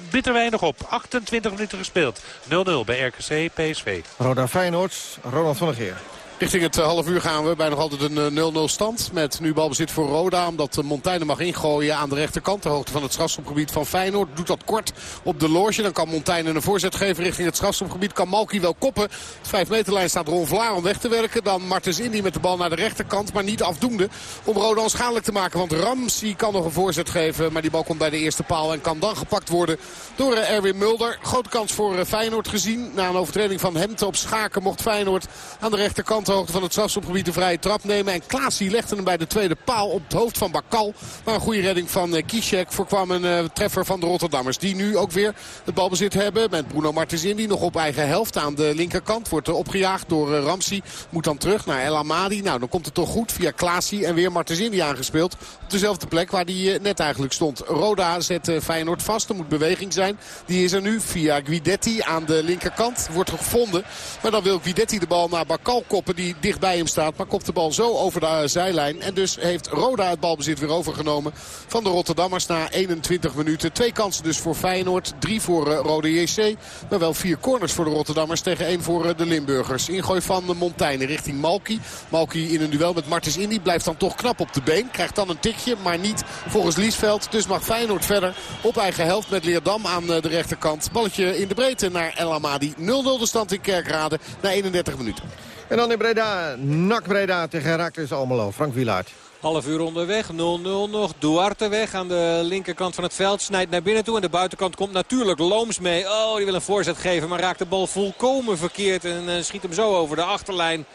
bitter weinig op. 28 minuten gespeeld. 0-0 bij RKC PSV. Roda Feyenoord, Ronald van der Geer. Richting het half uur gaan we bij nog altijd een 0-0 stand. Met nu balbezit voor Roda. Omdat Montaigne mag ingooien aan de rechterkant. De hoogte van het strafschopgebied van Feyenoord. Doet dat kort op de loge. Dan kan Montaigne een voorzet geven richting het strafschopgebied. Kan Malky wel koppen. De 5 meterlijn staat Ron Vlaar om weg te werken. Dan Martens Indy met de bal naar de rechterkant. Maar niet afdoende om Roda onschadelijk te maken. Want Ramsey kan nog een voorzet geven. Maar die bal komt bij de eerste paal. En kan dan gepakt worden door Erwin Mulder. Grote kans voor Feyenoord gezien. Na een overtreding van Hemte op schaken mocht Feyenoord aan de rechterkant van het strafschopgebied de vrije trap nemen. En Klaasie legde hem bij de tweede paal op het hoofd van Bakal. Maar een goede redding van uh, Kishek voorkwam een uh, treffer van de Rotterdammers. Die nu ook weer het balbezit hebben met Bruno Martens die nog op eigen helft aan de linkerkant. Wordt opgejaagd door Ramsey. Moet dan terug naar El Amadi. Nou, dan komt het toch goed via Klaasie en weer Martens Indy aangespeeld. Op dezelfde plek waar die net eigenlijk stond. Roda zet Feyenoord vast. Er moet beweging zijn. Die is er nu via Guidetti aan de linkerkant. Wordt gevonden. Maar dan wil Guidetti de bal naar Bakal koppen die dicht bij hem staat. Maar kopt de bal zo over de zijlijn. En dus heeft Roda het balbezit weer overgenomen van de Rotterdammers na 21 minuten. Twee kansen dus voor Feyenoord. Drie voor uh, Rode JC. Maar wel vier corners voor de Rotterdammers tegen één voor uh, de Limburgers. Ingooi van de Montaigne richting Malky. Malky in een duel met Martens Indy blijft dan toch knap op de been. Krijgt dan een tikje, maar niet volgens Liesveld. Dus mag Feyenoord verder op eigen helft met Leerdam aan de rechterkant. Balletje in de breedte naar El Amadi. 0-0 de stand in Kerkrade na 31 minuten. En dan in Breda, NAC Breda tegen Herakles Almelo. Frank Wielaert. Half uur onderweg, 0-0 nog. Duarte weg aan de linkerkant van het veld. Snijdt naar binnen toe. En de buitenkant komt natuurlijk Looms mee. Oh, die wil een voorzet geven. Maar raakt de bal volkomen verkeerd. En uh, schiet hem zo over de achterlijn.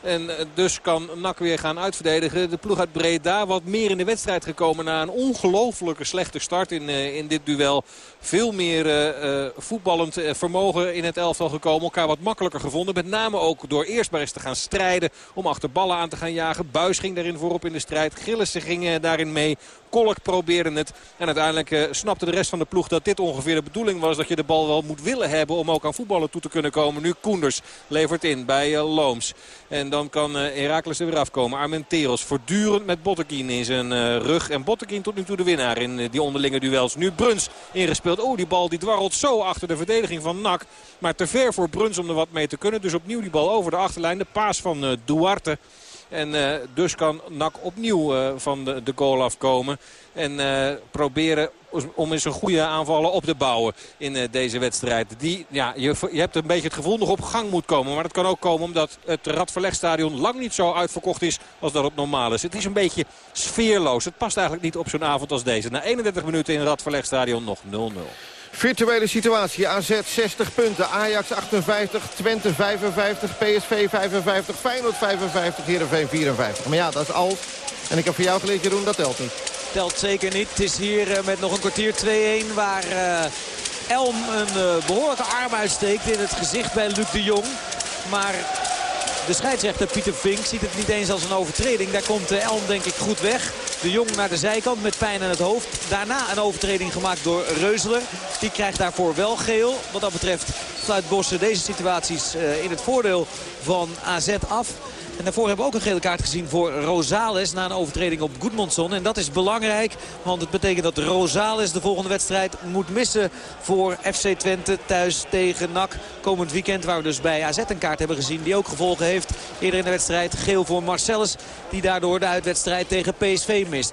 En dus kan NAC weer gaan uitverdedigen. De ploeg uit Breda wat meer in de wedstrijd gekomen na een ongelofelijke slechte start in, uh, in dit duel. Veel meer uh, voetballend vermogen in het elftal gekomen. Elkaar wat makkelijker gevonden. Met name ook door eerst maar eens te gaan strijden. Om achter ballen aan te gaan jagen. Buis ging daarin voorop in de strijd. Gillissen ging daarin mee. Kolk probeerde het. En uiteindelijk uh, snapte de rest van de ploeg dat dit ongeveer de bedoeling was. Dat je de bal wel moet willen hebben om ook aan voetballen toe te kunnen komen. Nu Koenders levert in bij Looms. En dan kan uh, Herakles er weer afkomen. Armenteros voortdurend met Bottekin in zijn rug. En Bottekin tot nu toe de winnaar in die onderlinge duels. Nu Bruns ingespeeld. Oh, die bal die dwarrelt zo achter de verdediging van NAC. Maar te ver voor Bruns om er wat mee te kunnen. Dus opnieuw die bal over de achterlijn. De paas van Duarte. En uh, dus kan NAC opnieuw uh, van de, de, goal afkomen. En uh, proberen om eens een goede aanvallen op te bouwen in deze wedstrijd. Die, ja, je, je, hebt een beetje het gevoel nog op gang moet komen. Maar dat kan ook komen omdat het Radverlegstadion lang niet zo uitverkocht is als dat het normaal is. Het is een beetje sfeerloos. Het past eigenlijk niet op zo'n avond als deze. Na 31 minuten in het Radverlegstadion nog 0-0. Virtuele situatie. AZ 60 punten. Ajax 58. Twente 55. PSV 55. Feyenoord 55. Heerenveen 54. Maar ja, dat is al. En ik heb voor jou geleerd, Jeroen, dat telt niet. Telt zeker niet. Het is hier met nog een kwartier 2-1 waar uh, Elm een uh, behoorlijke arm uitsteekt in het gezicht bij Luc de Jong. Maar de scheidsrechter Pieter Vink ziet het niet eens als een overtreding. Daar komt Elm denk ik goed weg. De Jong naar de zijkant met pijn aan het hoofd. Daarna een overtreding gemaakt door Reuzeler. Die krijgt daarvoor wel geel. Wat dat betreft sluit Bossen deze situaties in het voordeel van AZ af. En daarvoor hebben we ook een gele kaart gezien voor Rosales na een overtreding op Goedmondson. En dat is belangrijk, want het betekent dat Rosales de volgende wedstrijd moet missen voor FC Twente thuis tegen NAC. Komend weekend waar we dus bij AZ een kaart hebben gezien die ook gevolgen heeft. Eerder in de wedstrijd geel voor Marcellus die daardoor de uitwedstrijd tegen PSV mist.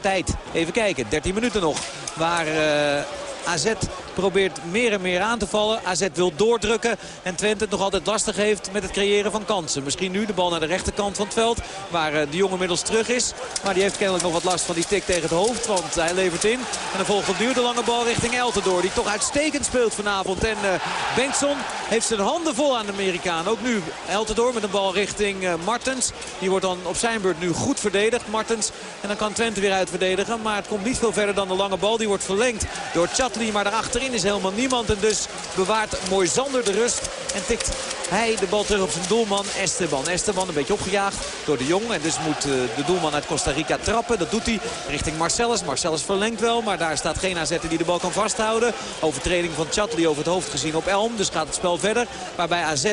Tijd, even kijken, 13 minuten nog. Waar uh, AZ probeert meer en meer aan te vallen. AZ wil doordrukken en Twente het nog altijd lastig heeft met het creëren van kansen. Misschien nu de bal naar de rechterkant van het veld waar de jongen inmiddels terug is. Maar die heeft kennelijk nog wat last van die tik tegen het hoofd, want hij levert in. En dan volgt opnieuw de lange bal richting Eltendoor, die toch uitstekend speelt vanavond. En uh, Bengtson heeft zijn handen vol aan de Amerikaan. Ook nu Eltendoor met een bal richting uh, Martens. Die wordt dan op zijn beurt nu goed verdedigd, Martens. En dan kan Twente weer uitverdedigen. Maar het komt niet veel verder dan de lange bal. Die wordt verlengd door Chatli. Maar daarachterin is helemaal niemand. En dus bewaart mooi Zander de rust. En tikt hij de bal terug op zijn doelman Esteban. Esteban een beetje opgejaagd door de Jong. En dus moet uh, de doelman uit Costa Rica trappen. Dat doet hij richting Marcellus. Marcellus verlengt wel. Maar daar staat geen AZ die de bal kan vasthouden. Overtreding van Chatli over het hoofd gezien op Elm. Dus gaat het spel verder. Waarbij AZ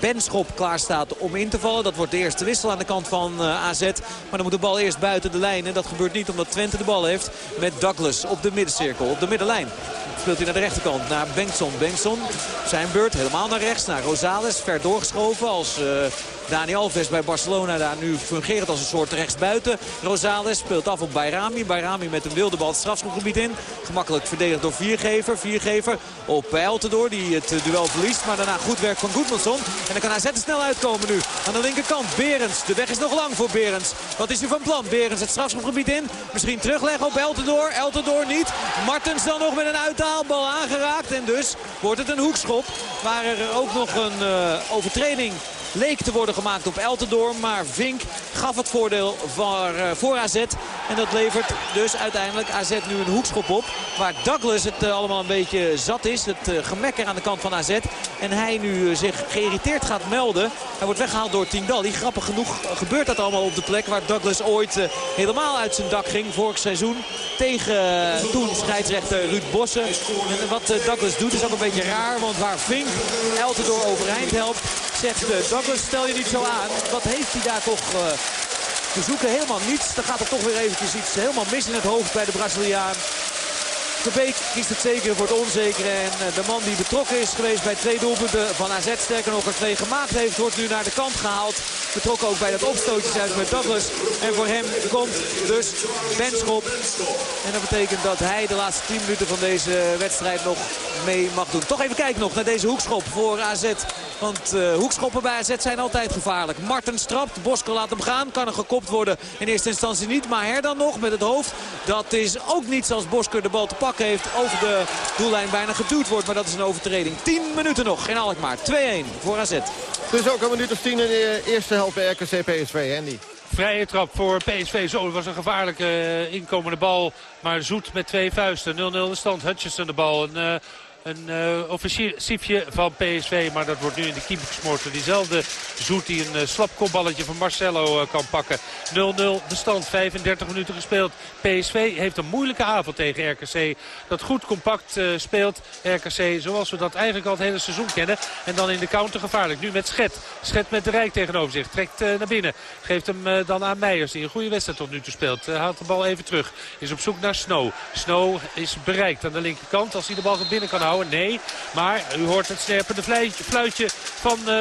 Benschop klaar staat om in te vallen. Dat wordt de eerste wissel aan de kant van uh, AZ. Maar dan moet de bal eerst buiten de lijn. En dat gebeurt niet omdat Twente de bal heeft met Douglas op de middencirkel. Op de middenlijn speelt hij naar de rechterkant. Naar Bengtson. Bengtson zijn beurt helemaal naar rechts. Naar Rosales. Ver doorgeschoven als... Dani Alves bij Barcelona daar nu fungeert als een soort rechtsbuiten. Rosales speelt af op Bayrami. Bayrami met een wilde bal het strafschopgebied in. Gemakkelijk verdedigd door Viergever. Viergever op Eltendoor die het duel verliest. Maar daarna goed werk van Goedmanson. En dan kan AZ er snel uitkomen nu. Aan de linkerkant Berends. De weg is nog lang voor Berends. Wat is nu van plan? Berends het strafschopgebied in. Misschien terugleggen op Eltendoor. Eltendoor niet. Martens dan nog met een uithaalbal aangeraakt. En dus wordt het een hoekschop. Waar er ook nog een uh, overtreding leek te worden gemaakt op Eltendoor. Maar Vink gaf het voordeel voor, uh, voor AZ. En dat levert dus uiteindelijk AZ nu een hoekschop op. Waar Douglas het uh, allemaal een beetje zat is. Het uh, gemekker aan de kant van AZ. En hij nu zich geïrriteerd gaat melden. Hij wordt weggehaald door Tindalli. Grappig genoeg gebeurt dat allemaal op de plek waar Douglas ooit helemaal uit zijn dak ging. Vorig seizoen tegen toen scheidsrechter Ruud Bossen. En wat Douglas doet is ook een beetje raar. Want waar Vink Eltendoor overeind helpt zegt Douglas stel je niet zo aan. Wat heeft hij daar toch uh, te zoeken? Helemaal niets. Dan gaat er toch weer eventjes iets helemaal mis in het hoofd bij de Braziliaan. Verbeek kiest het zeker voor het onzekere. En de man die betrokken is geweest bij twee doelpunten van AZ. Sterker nog er twee gemaakt heeft. Wordt nu naar de kant gehaald. Betrokken ook bij dat opstootje zelfs met Douglas. En voor hem komt dus Benschop. En dat betekent dat hij de laatste 10 minuten van deze wedstrijd nog mee mag doen. Toch even kijken nog naar deze hoekschop voor AZ. Want uh, hoekschoppen bij AZ zijn altijd gevaarlijk. Martens trapt, Bosker laat hem gaan. Kan er gekopt worden in eerste instantie niet. Maar her dan nog met het hoofd. Dat is ook niet zoals Bosker de bal te pakken heeft. Over de doellijn bijna geduwd wordt. Maar dat is een overtreding. 10 minuten nog in Alkmaar. 2-1 voor AZ. Dus ook een minuut of 10 in de eerste helft bij RKC PSV. Andy. Vrije trap voor PSV. Zo, het was een gevaarlijke inkomende bal. Maar Zoet met twee vuisten. 0-0 de stand. Hutchinson de bal. Een, uh, een uh, offensiefje van PSV. Maar dat wordt nu in de keeper gesmoord. Diezelfde Zoet die een uh, slap kopballetje van Marcelo uh, kan pakken. 0-0 de stand. 35 minuten gespeeld. PSV heeft een moeilijke avond tegen RKC. Dat goed compact speelt. RKC zoals we dat eigenlijk al het hele seizoen kennen. En dan in de counter gevaarlijk. Nu met Schet. Schet met de Rijk tegenover zich. Trekt naar binnen. Geeft hem dan aan Meijers. Die een goede wedstrijd tot nu toe speelt. haalt de bal even terug. Is op zoek naar Snow. Snow is bereikt aan de linkerkant. Als hij de bal binnen kan houden. Nee, maar u hoort het snerpende fluitje van uh.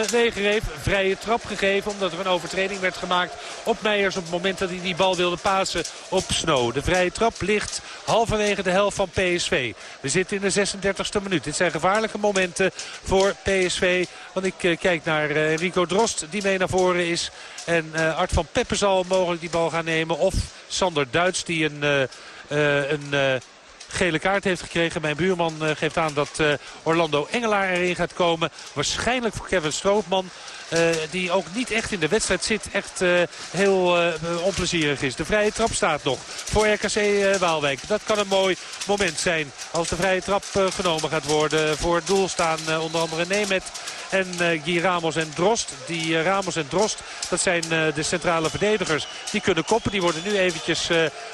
Vrije trap gegeven omdat er een overtreding werd gemaakt op Meijers op het moment dat hij die bal wilde pasen op Snow. De vrije trap ligt halverwege de helft van PSV. We zitten in de 36e minuut. Dit zijn gevaarlijke momenten voor PSV. Want ik uh, kijk naar uh, Rico Drost die mee naar voren is. En Art van Peppe zal mogelijk die bal gaan nemen. Of Sander Duits die een... een gele kaart heeft gekregen. Mijn buurman uh, geeft aan dat uh, Orlando Engelaar erin gaat komen. Waarschijnlijk voor Kevin Stroopman. Uh, die ook niet echt in de wedstrijd zit. Echt uh, heel uh, onplezierig is. De vrije trap staat nog voor RKC Waalwijk. Dat kan een mooi moment zijn. Als de vrije trap genomen gaat worden. Voor het doel staan onder andere Nemet en uh, Guy Ramos en Drost. Die Ramos en Drost, dat zijn de centrale verdedigers. Die kunnen koppen. Die worden nu eventjes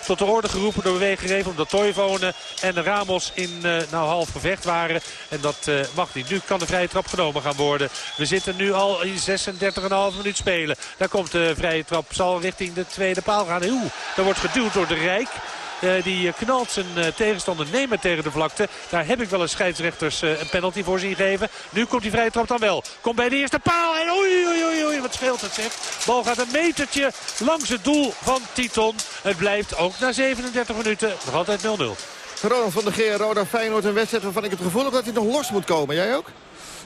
tot de orde geroepen door Wegereven. Omdat Toivonen en Ramos in nou half gevecht waren. En dat mag niet. Nu kan de vrije trap genomen gaan worden. We zitten nu al 36,5 minuut spelen. Daar komt de vrije trap. Zal richting de tweede paal gaan. Oeh, daar wordt geduwd door de Rijk. Uh, die knalt zijn uh, tegenstander nemen tegen de vlakte. Daar heb ik wel eens scheidsrechters een penalty voor zien geven. Nu komt die vrije trap dan wel. Komt bij de eerste paal en oei oei oei, wat scheelt het zeg. Bal gaat een metertje langs het doel van Titon. Het blijft ook na 37 minuten nog altijd 0-0. Ronald van der Geer, Roda Feyenoord, een wedstrijd waarvan ik het gevoel heb dat hij nog los moet komen. Jij ook?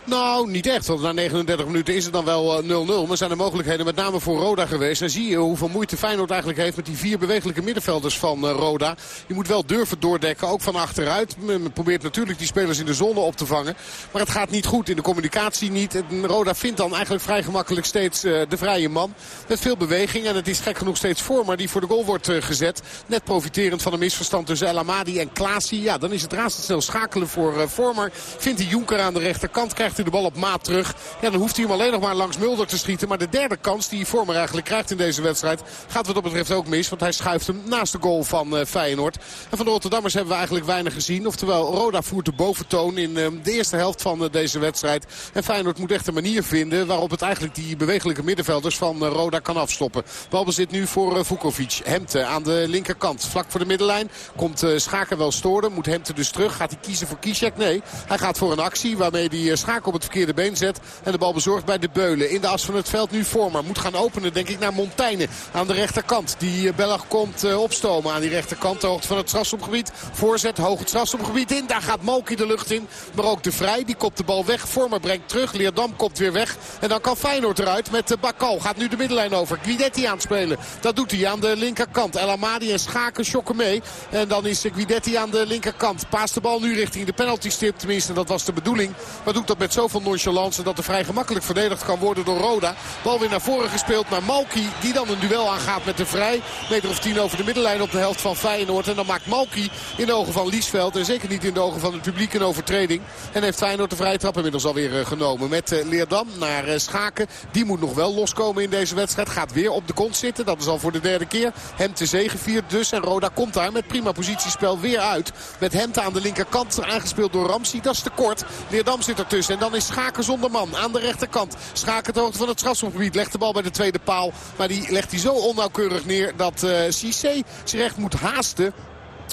Nou, niet echt. Want na 39 minuten is het dan wel 0-0. Eh, maar zijn er mogelijkheden met name voor Roda geweest. Dan zie je hoeveel moeite Feyenoord eigenlijk heeft met die vier bewegelijke middenvelders van eh, Roda. Je moet wel durven doordekken, ook van achteruit. Men probeert natuurlijk die spelers in de zone op te vangen. Maar het gaat niet goed, in de communicatie niet. Roda vindt dan eigenlijk vrij gemakkelijk steeds eh, de vrije man. Met veel beweging en het is gek genoeg steeds voor. Maar die voor de goal wordt gezet. Net profiterend van een misverstand tussen El Amadi en Klaasie. Ja, dan is het razendsnel schakelen voor Vormer. Vindt hij Jonker aan de rechterkant, krijgt hij de bal op maat terug. Ja, dan hoeft hij hem alleen nog maar langs Mulder te schieten. Maar de derde kans die Vormer eigenlijk krijgt in deze wedstrijd... gaat wat dat betreft ook mis. Want hij schuift hem naast de goal van uh, Feyenoord. En van de Rotterdammers hebben we eigenlijk weinig gezien. Oftewel, Roda voert de boventoon in uh, de eerste helft van uh, deze wedstrijd. En Feyenoord moet echt een manier vinden... waarop het eigenlijk die bewegelijke middenvelders van Roda kan afstoppen. Balbezit nu voor Vukovic. Hemte aan de linkerkant. Vlak voor de middenlijn komt Schaken wel storen. Moet Hemte dus terug. Gaat hij kiezen voor Kishek? Nee, hij gaat voor een actie waarmee die Schaken op het verkeerde been zet. En de bal bezorgd bij de Beulen. In de as van het veld nu Vormer. Moet gaan openen denk ik naar Montaigne aan de rechterkant. Die eh, Bellag komt eh, opstomen aan die rechterkant. De hoogte van het strafsomgebied. Voorzet hoog het strafsomgebied in. Daar gaat Malki de lucht in. Maar ook de Vrij. Die kopt de bal weg. Vormer brengt terug. Leerdam komt weer weg. En dan kan Feyenoord eruit met de Bakal. Gaat nu de middenlijn over. Guidetti aanspelen. Dat doet hij aan de linkerkant. El Amadi en Schaken schokken mee. En dan is Guidetti aan de linkerkant. Paast de bal nu richting de penalty stip. Tenminste, dat was de bedoeling. Maar doet dat met zoveel nonchalance dat er vrij gemakkelijk verdedigd kan worden door Roda. Bal weer naar voren gespeeld naar Malki. Die dan een duel aangaat met de Vrij. Meter of tien over de middenlijn op de helft van Feyenoord. En dan maakt Malki in de ogen van Liesveld. En zeker niet in de ogen van het publiek een overtreding. En heeft Feyenoord de vrije trap inmiddels alweer eh, genomen. Met eh, Leerdam naar eh, Schaken. Die moet nog wel loskomen in deze wedstrijd. Gaat weer op de kont zitten. Dat is al voor de derde keer. Hemte zegeviert dus. En Roda komt daar met prima positiespel weer uit. Met Hemte aan de linkerkant aangespeeld door Ramsey. Dat is te kort. Leerdam zit ertussen. En dan is Schaken zonder man aan de rechterkant. Schaken het hoogte van het strafschopgebied. Legt de bal bij de tweede paal. Maar die legt hij zo onnauwkeurig neer dat uh, Cissé zich echt moet haasten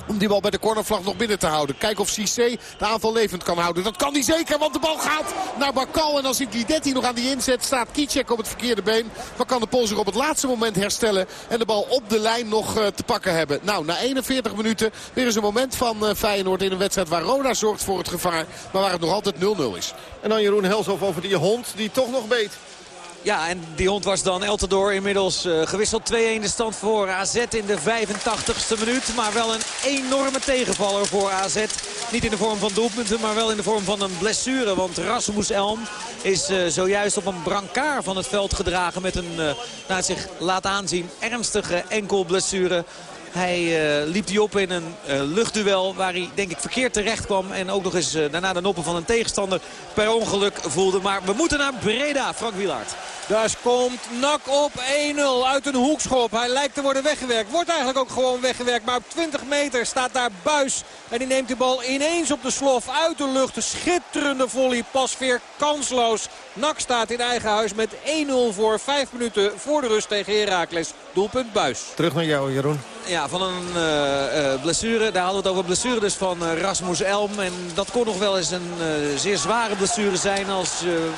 om die bal bij de cornervlag nog binnen te houden. Kijken of Cissé de aanval levend kan houden. Dat kan hij zeker, want de bal gaat naar Bakal. En als ik Guidetti nog aan die inzet staat Kicek op het verkeerde been. Dan kan de Pool zich op het laatste moment herstellen. En de bal op de lijn nog uh, te pakken hebben. Nou, na 41 minuten weer eens een moment van uh, Feyenoord in een wedstrijd waar Roda zorgt voor het gevaar. Maar waar het nog altijd 0-0 is. En dan Jeroen Helshoff over die hond die toch nog beet. Ja, en die hond was dan Eltendoor inmiddels uh, gewisseld. 2-1 de stand voor AZ in de 85ste minuut. Maar wel een enorme tegenvaller voor AZ. Niet in de vorm van doelpunten, maar wel in de vorm van een blessure. Want Rasmus Elm is uh, zojuist op een brancard van het veld gedragen... met een, uh, naar zich laat aanzien, ernstige enkelblessure. Hij uh, liep die op in een uh, luchtduel waar hij denk ik verkeerd terecht kwam. En ook nog eens uh, daarna de noppen van een tegenstander per ongeluk voelde. Maar we moeten naar Breda, Frank Wielaert. Daar komt Nak op 1-0 uit een hoekschop. Hij lijkt te worden weggewerkt. Wordt eigenlijk ook gewoon weggewerkt. Maar op 20 meter staat daar Buis. En die neemt de bal ineens op de slof uit de lucht. Een schitterende volley. Pas weer kansloos. Nak staat in eigen huis met 1-0 voor 5 minuten voor de rust tegen Heracles. Doelpunt Buis. Terug naar jou Jeroen. Ja, van een uh, uh, blessure. Daar hadden we het over blessure dus van uh, Rasmus Elm. En dat kon nog wel eens een zeer zware blessure zijn als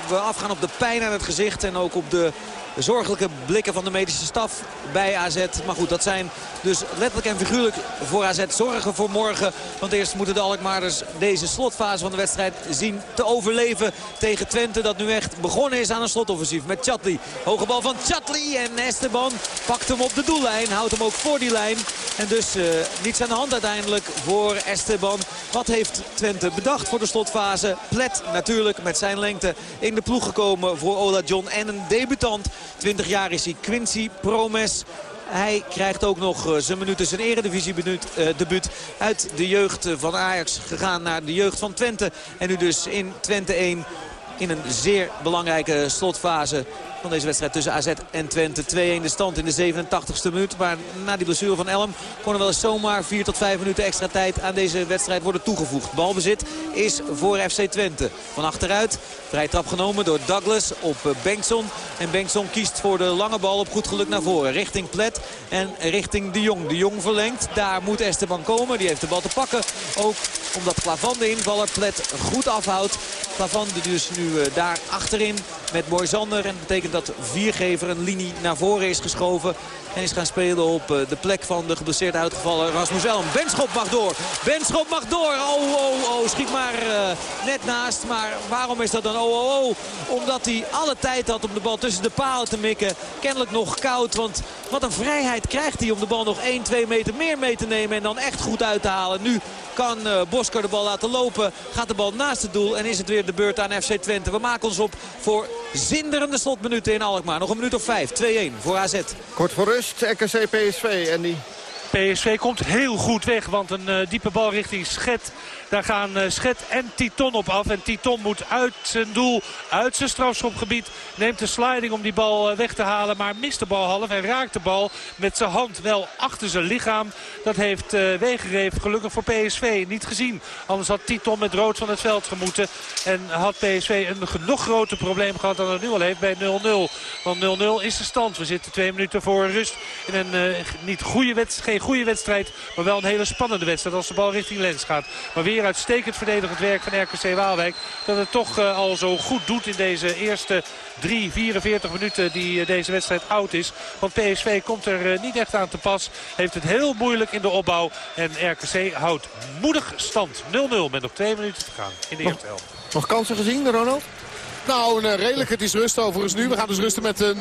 we afgaan op de pijn aan het gezicht. En ook op de zorgelijke blikken van de medische staf bij AZ. Maar goed, dat zijn dus letterlijk en figuurlijk voor AZ zorgen voor morgen. Want eerst moeten de Alkmaarders deze slotfase van de wedstrijd zien te overleven tegen Twente. Dat nu echt begonnen is aan een slotoffensief met Chatli. Hoge bal van Chatli en Esteban pakt hem op de doellijn. Houdt hem ook voor die lijn. En dus uh, niets aan de hand uiteindelijk voor Esteban. Wat heeft Twente bedacht voor de slotfase? Plet natuurlijk met zijn lengte in de ploeg gekomen voor Ola John. En een debutant 20 jaar is hij Quincy Promes. Hij krijgt ook nog eh, zijn minuten, zijn eredivisie uh, debuut uit de jeugd van Ajax gegaan naar de jeugd van Twente. En nu dus in Twente 1 in een zeer belangrijke slotfase van deze wedstrijd tussen AZ en Twente. 2-1 de stand in de 87ste minuut. Maar na die blessure van Elm kon er wel eens zomaar 4 tot 5 minuten extra tijd aan deze wedstrijd worden toegevoegd. Balbezit is voor FC Twente. Van achteruit, vrij trap genomen door Douglas op Bengtson. En Bengtson kiest voor de lange bal op goed geluk naar voren. Richting Plet en richting De Jong. De Jong verlengt. Daar moet Esteban komen. Die heeft de bal te pakken. Ook omdat Klavan de invaller Plet goed afhoudt. Die dus nu uh, daar achterin met Moisander. En dat betekent dat Viergever een linie naar voren is geschoven. En is gaan spelen op uh, de plek van de geblesseerd uitgevallen Rasmus Elm. Benschop mag door. Benschop mag door. Oh, oh, oh. Schiet maar uh, net naast. Maar waarom is dat dan oh, oh, oh? Omdat hij alle tijd had om de bal tussen de palen te mikken. Kennelijk nog koud. Want wat een vrijheid krijgt hij om de bal nog 1, 2 meter meer mee te nemen. En dan echt goed uit te halen. Nu kan uh, Bosker de bal laten lopen. Gaat de bal naast het doel. En is het weer de beurt aan FC Twente. We maken ons op voor zinderende slotminuten in Alkmaar. Nog een minuut of vijf. 2-1 voor AZ. Kort voor rust. RKC PSV. En die PSV komt heel goed weg, want een uh, diepe bal richting Schet daar gaan eh, Schet en Titon op af. En Titon moet uit zijn doel, uit zijn strafschopgebied. Neemt de sliding om die bal eh, weg te halen. Maar mist de bal half. Hij raakt de bal met zijn hand wel achter zijn lichaam. Dat heeft uh, Wegereef gelukkig voor PSV niet gezien. Anders had Titon met rood van het veld gemoeten. En had PSV een nog groter probleem gehad dan het nu al heeft bij 0-0. Want 0-0 is de stand. We zitten twee minuten voor rust. In een niet goede wedstrijd, geen goede wedstrijd. Maar wel een hele spannende wedstrijd als de bal richting Lens gaat. Maar weer uitstekend verdedigend werk van RKC Waalwijk. Dat het toch uh, al zo goed doet in deze eerste 3, 44 minuten die uh, deze wedstrijd oud is. Want PSV komt er uh, niet echt aan te pas. Heeft het heel moeilijk in de opbouw. En RKC houdt moedig stand. 0-0 met nog twee minuten te gaan in de eerste helft. Nog kansen gezien, Ronald? Nou, een redelijk. Het is rust overigens nu. We gaan dus rusten met 0-0.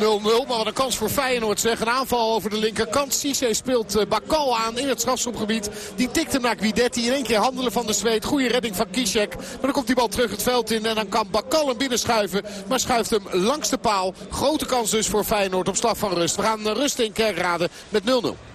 Maar wat een kans voor Feyenoord zeg. Een aanval over de linkerkant. Cisse speelt Bakal aan in het strafschopgebied. Die tikte naar Guidetti. In één keer handelen van de zweet. Goede redding van Kishek. Maar dan komt die bal terug het veld in. En dan kan Bakal hem binnenschuiven. Maar schuift hem langs de paal. Grote kans dus voor Feyenoord op slag van rust. We gaan rusten in Kerkrade met 0-0.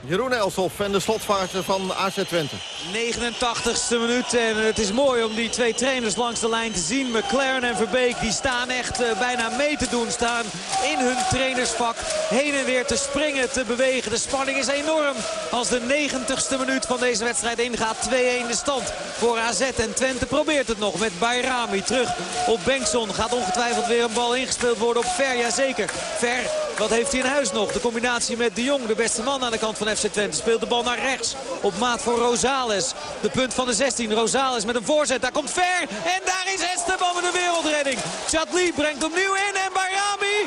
Jeroen Elsof en de slotfase van AZ Twente. 89ste minuut en het is mooi om die twee trainers langs de lijn te zien. McLaren en Verbeek die staan echt uh, bijna mee te doen. Staan in hun trainersvak heen en weer te springen, te bewegen. De spanning is enorm als de 90ste minuut van deze wedstrijd ingaat. 2-1 de stand voor AZ en Twente probeert het nog met Bayrami terug op Bengtson. Gaat ongetwijfeld weer een bal ingespeeld worden op Ver, jazeker. Ver, wat heeft hij in huis nog? De combinatie met De Jong, de beste man aan de kant van FC Twente. Speelt de bal naar rechts op maat voor Rosales. De punt van de 16. Rosales met een voorzet. Daar komt Ver. En daar is Esteban met een wereldredding. Chatli brengt opnieuw in. En Bayrami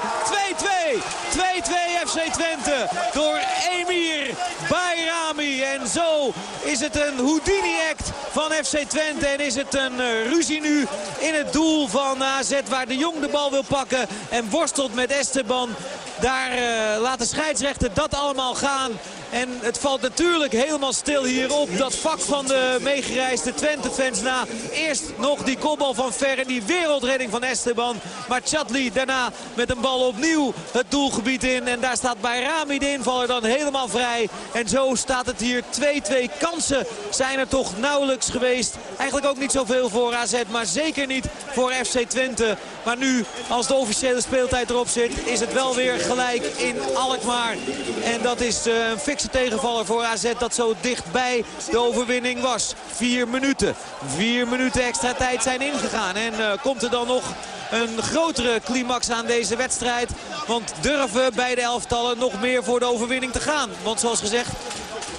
2-2. 2-2 FC Twente. Door Emir Bayrami. En zo is het een Houdini-act van FC Twente. En is het een uh, ruzie nu in het doel van AZ. Waar de Jong de bal wil pakken. En worstelt met Esteban. Daar uh, laat de scheidsrechter dat allemaal gaan. En het valt natuurlijk helemaal stil hier op dat vak van de meegereisde Twente-fans na. Eerst nog die kopbal van Ver die wereldredding van Esteban. Maar Chatli daarna met een bal opnieuw het doelgebied in. En daar staat Bayrami de invaller dan helemaal vrij. En zo staat het hier 2-2 kansen zijn er toch nauwelijks geweest. Eigenlijk ook niet zoveel voor AZ, maar zeker niet voor FC Twente. Maar nu, als de officiële speeltijd erop zit, is het wel weer gelijk in Alkmaar. En dat is uh, een tegenvaller voor AZ dat zo dichtbij de overwinning was. Vier minuten. Vier minuten extra tijd zijn ingegaan. En uh, komt er dan nog een grotere climax aan deze wedstrijd. Want durven beide elftallen nog meer voor de overwinning te gaan. Want zoals gezegd,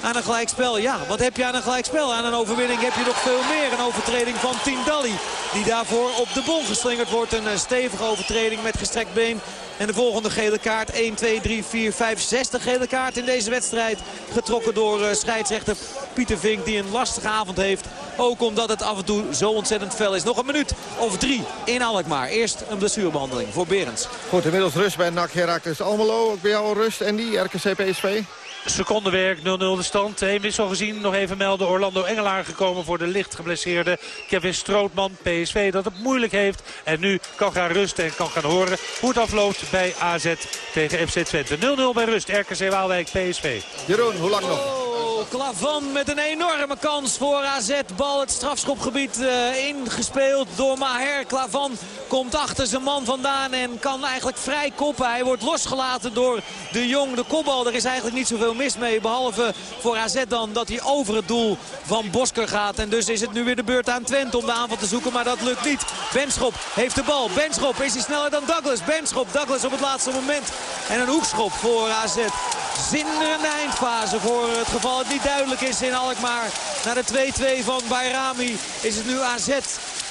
aan een gelijkspel. Ja, wat heb je aan een gelijkspel? Aan een overwinning heb je nog veel meer. Een overtreding van Tindalli. Die daarvoor op de bon geslingerd wordt. Een stevige overtreding met gestrekt been. En de volgende gele kaart. 1, 2, 3, 4, 5, 60 gele kaart in deze wedstrijd. Getrokken door uh, scheidsrechter Pieter Vink die een lastige avond heeft. Ook omdat het af en toe zo ontzettend fel is. Nog een minuut of drie in Alkmaar. Eerst een blessurebehandeling voor Berends. Goed, inmiddels rust bij NAC Heracles Almelo. Ook bij jou rust. En die RKC PSV? Secondenwerk, 0-0 de stand. Eén wissel gezien. Nog even melden. Orlando Engelaar gekomen voor de licht geblesseerde Kevin Strootman. PSV dat het moeilijk heeft. En nu kan gaan rusten en kan gaan horen hoe het afloopt bij AZ tegen FC Twente. 0-0 bij rust. RKC Waalwijk PSV. Jeroen, hoe lang nog? Klavan met een enorme kans voor AZ. Bal het strafschopgebied uh, ingespeeld door Maher. Klavan komt achter zijn man vandaan en kan eigenlijk vrij koppen. Hij wordt losgelaten door de Jong. De kopbal, er is eigenlijk niet zoveel mis mee. Behalve voor AZ dan dat hij over het doel van Bosker gaat. En dus is het nu weer de beurt aan Twente om de aanval te zoeken. Maar dat lukt niet. Benschop heeft de bal. Benschop is hij sneller dan Douglas. Benschop, Douglas op het laatste moment. En een hoekschop voor AZ. zinderende eindfase voor het geval het niet duidelijk is in Alkmaar. Na de 2-2 van Bayrami is het nu AZ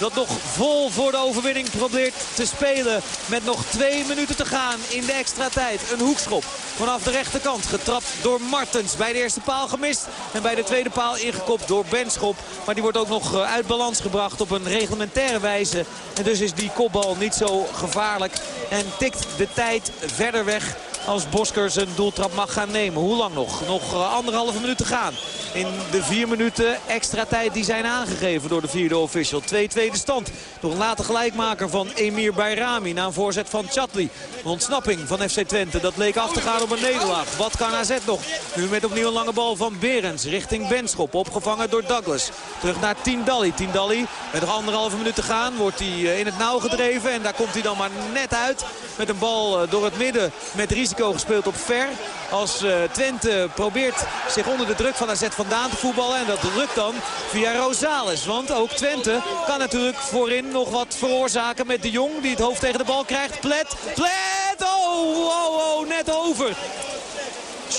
dat nog vol voor de overwinning probeert te spelen. Met nog twee minuten te gaan in de extra tijd. Een hoekschop vanaf de rechterkant. Getrapt door Martens. Bij de eerste paal gemist. En bij de tweede paal ingekopt door Benschop. Maar die wordt ook nog eh, uit balans gebracht op een reglementaire wijze. En dus is die kopbal niet zo gevaarlijk. En tikt de tijd verder weg als Bosker zijn doeltrap mag gaan nemen. Hoe lang nog? Nog eh, anderhalve minuut te gaan. In de vier minuten extra tijd die zijn aangegeven door de vierde official. 2-2 de stand. Door een late gelijkmaker van Emir Bayrami na een voorzet van Chatli. Een ontsnapping van FC Twente. Dat leek af te gaan op een nederlaag. Wat kan AZ nog? Nu met opnieuw een lange bal van Berens richting Benschop. Opgevangen door Douglas. Terug naar Tindalli. Tindalli met nog anderhalve minuut te gaan wordt hij eh, in het nauw gedreven. En daar komt hij dan maar net uit. Met een bal eh, door het midden met risico gespeeld op ver. Als uh, Twente probeert zich onder de druk van AZ vandaan te voetballen. En dat lukt dan via Rosales. Want ook Twente kan natuurlijk voorin nog wat veroorzaken met de Jong. Die het hoofd tegen de bal krijgt. Plet, Plet, oh, oh, oh, net over.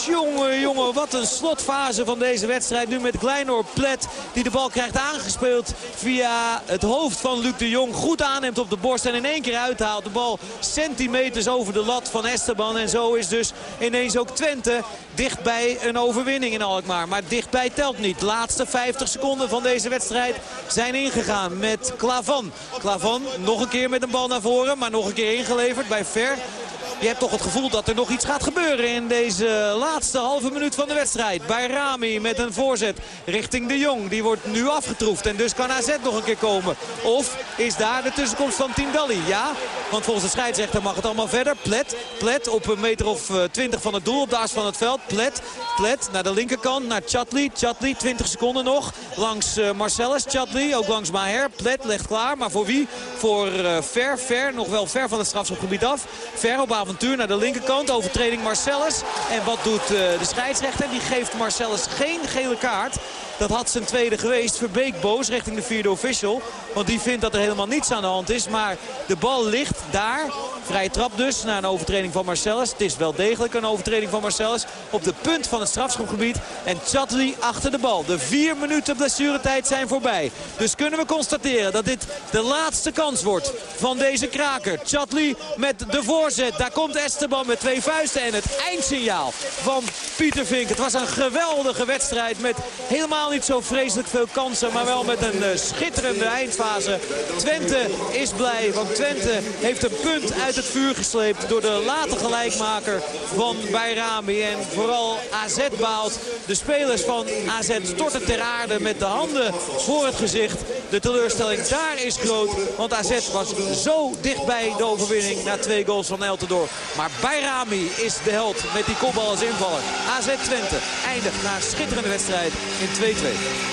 Jongen, jongen, wat een slotfase van deze wedstrijd. Nu met Kleinor Plet die de bal krijgt aangespeeld via het hoofd van Luc de Jong. Goed aanneemt op de borst en in één keer uithaalt. De bal centimeters over de lat van Esteban. En zo is dus ineens ook Twente dichtbij een overwinning in Alkmaar. Maar dichtbij telt niet. De laatste 50 seconden van deze wedstrijd zijn ingegaan met Klavan. Klavan nog een keer met een bal naar voren, maar nog een keer ingeleverd bij Ver. Je hebt toch het gevoel dat er nog iets gaat gebeuren in deze laatste halve minuut van de wedstrijd. Bij Rami met een voorzet richting de Jong. Die wordt nu afgetroefd en dus kan AZ nog een keer komen. Of is daar de tussenkomst van Tindalli? Ja, want volgens de scheidsrechter mag het allemaal verder. Plet, Plet op een meter of eh, twintig van het doel op de as van het veld. Plet, Plet naar de linkerkant, naar Chatli. Chatli, 20 seconden nog. Langs uh, Marcellus, Chatli, ook langs Maher. Plet legt klaar, maar voor wie? Voor uh, Ver, Ver, nog wel ver van het strafschopgebied af. Ver op avontuur naar de linkerkant. Overtreding Marcellus. En wat doet uh, de scheidsrechter? Die geeft Marcellus geen gele kaart. Dat had zijn tweede geweest. Verbeek boos richting de vierde official. Want die vindt dat er helemaal niets aan de hand is. Maar de bal ligt daar. Vrije trap dus na een overtreding van Marcellus. Het is wel degelijk een overtreding van Marcellus. Op de punt van het strafschopgebied. En Chatli achter de bal. De vier minuten blessuretijd zijn voorbij. Dus kunnen we constateren dat dit de laatste kans wordt van deze kraker. Chatli met de voorzet. Daar komt Esteban met twee vuisten. En het eindsignaal van Pieter Vink. Het was een geweldige wedstrijd met helemaal niet zo vreselijk veel kansen. Maar wel met een uh, schitterende eindfase. Twente is blij. Want Twente heeft een punt uit het vuur gesleept. Door de late gelijkmaker van Bayrami. En vooral AZ baalt. De spelers van AZ storten ter aarde met de handen voor het gezicht. De teleurstelling daar is groot. Want AZ was zo dichtbij de overwinning na twee goals van Eltendoor. Maar Bayrami is de held met die kopbal als invaller. AZ Twente eindigt na schitterende wedstrijd in 2-2.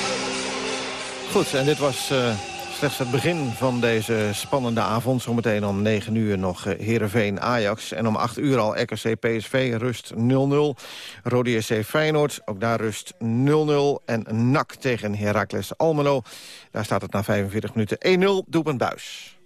Goed, en dit was uh, slechts het begin van deze spannende avond. Zometeen om 9 uur nog uh, Heerenveen Ajax. En om 8 uur al RKC PSV, rust 0-0. Rode SC Feyenoord, ook daar rust 0-0. En NAC tegen Heracles Almelo. Daar staat het na 45 minuten 1-0, doelpunt buis.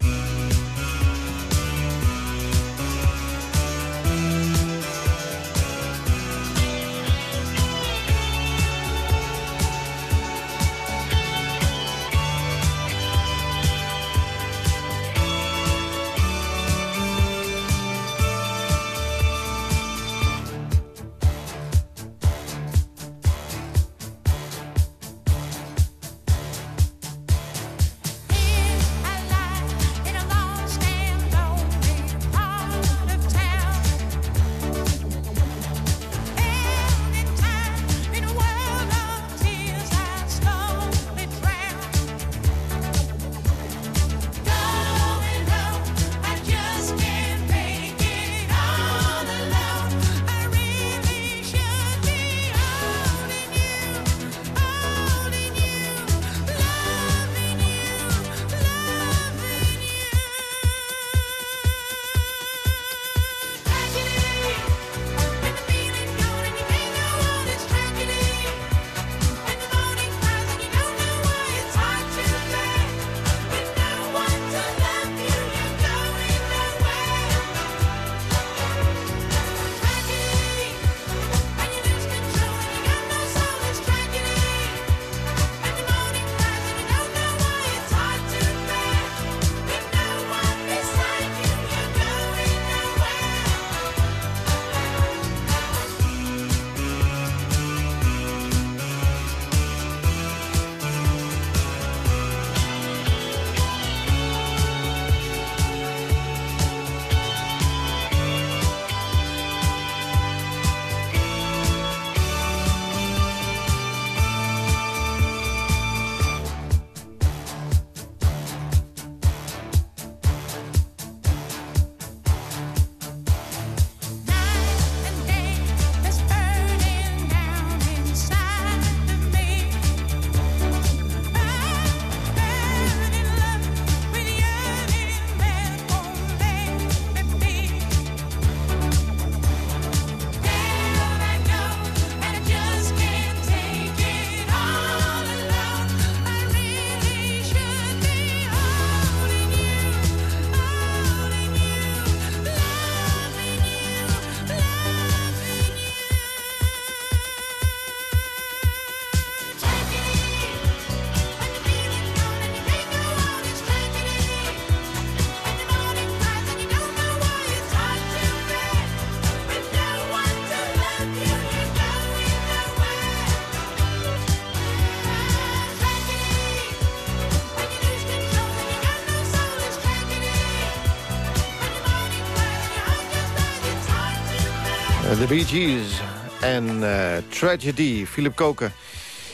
De Bee Gees en uh, Tragedy. Philip Koken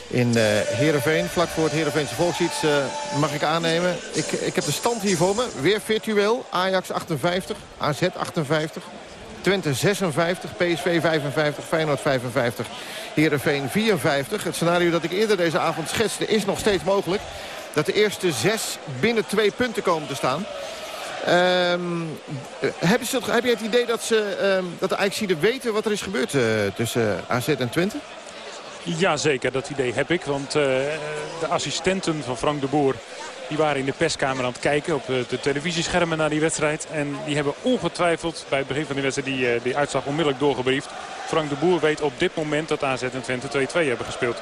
in uh, Heerenveen. Vlak voor het Heerenveense volksiets uh, mag ik aannemen. Ik, ik heb de stand hier voor me. Weer virtueel. Ajax 58, AZ 58, Twente 56, PSV 55, Feyenoord 55, Heerenveen 54. Het scenario dat ik eerder deze avond schetste is nog steeds mogelijk. Dat de eerste zes binnen twee punten komen te staan. Um, heb, je, heb je het idee dat, ze, um, dat de Ajaxiden weten wat er is gebeurd uh, tussen AZ en Twente? Jazeker, dat idee heb ik. Want uh, de assistenten van Frank de Boer... die waren in de perskamer aan het kijken op de televisieschermen naar die wedstrijd. En die hebben ongetwijfeld bij het begin van die wedstrijd die, die uitslag onmiddellijk doorgebriefd. Frank de Boer weet op dit moment dat AZ en Twente 2-2 hebben gespeeld.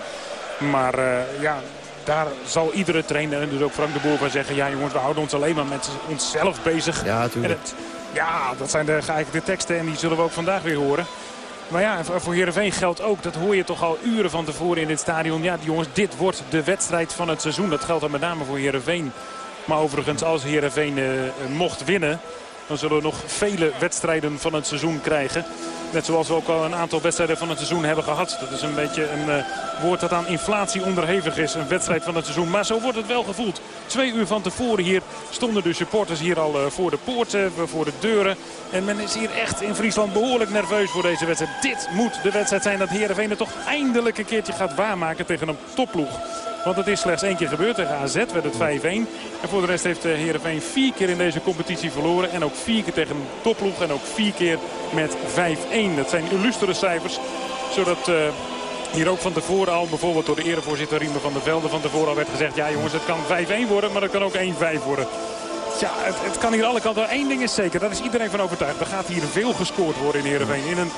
Maar ja, daar zal iedere trainer en dus ook Frank de Boer van zeggen... ja jongens, we houden ons alleen maar met onszelf bezig. Ja, natuurlijk. Ja, dat zijn de geëikte teksten en die zullen we ook vandaag weer horen. Maar ja, voor Heerenveen geldt ook, dat hoor je toch al uren van tevoren in dit stadion. Ja, jongens, dit wordt de wedstrijd van het seizoen. Dat geldt dan met name voor Heerenveen. Maar overigens, als Heerenveen uh, mocht winnen... dan zullen we nog vele wedstrijden van het seizoen krijgen. Net zoals we ook al een aantal wedstrijden van het seizoen hebben gehad. Dat is een beetje een uh, woord dat aan inflatie onderhevig is. Een wedstrijd van het seizoen. Maar zo wordt het wel gevoeld. Twee uur van tevoren hier stonden de supporters hier al uh, voor de poorten, voor de deuren. En men is hier echt in Friesland behoorlijk nerveus voor deze wedstrijd. Dit moet de wedstrijd zijn dat Heerenveen het toch eindelijk een keertje gaat waarmaken tegen een topploeg. Want het is slechts één keer gebeurd. Tegen AZ werd het 5-1. En voor de rest heeft Heerenveen vier keer in deze competitie verloren. En ook vier keer tegen een topploeg. En ook vier keer met 5-1. Dat zijn illustere cijfers. Zodat... Uh, hier ook van tevoren al, bijvoorbeeld door de erevoorzitter Riemer van der Velde... van tevoren al werd gezegd, ja jongens, het kan 5-1 worden, maar het kan ook 1-5 worden. Ja, het, het, kan hier alle kanten. Eén ding is zeker, daar is iedereen van overtuigd. Er gaat hier veel gescoord worden in Heerenveen. In een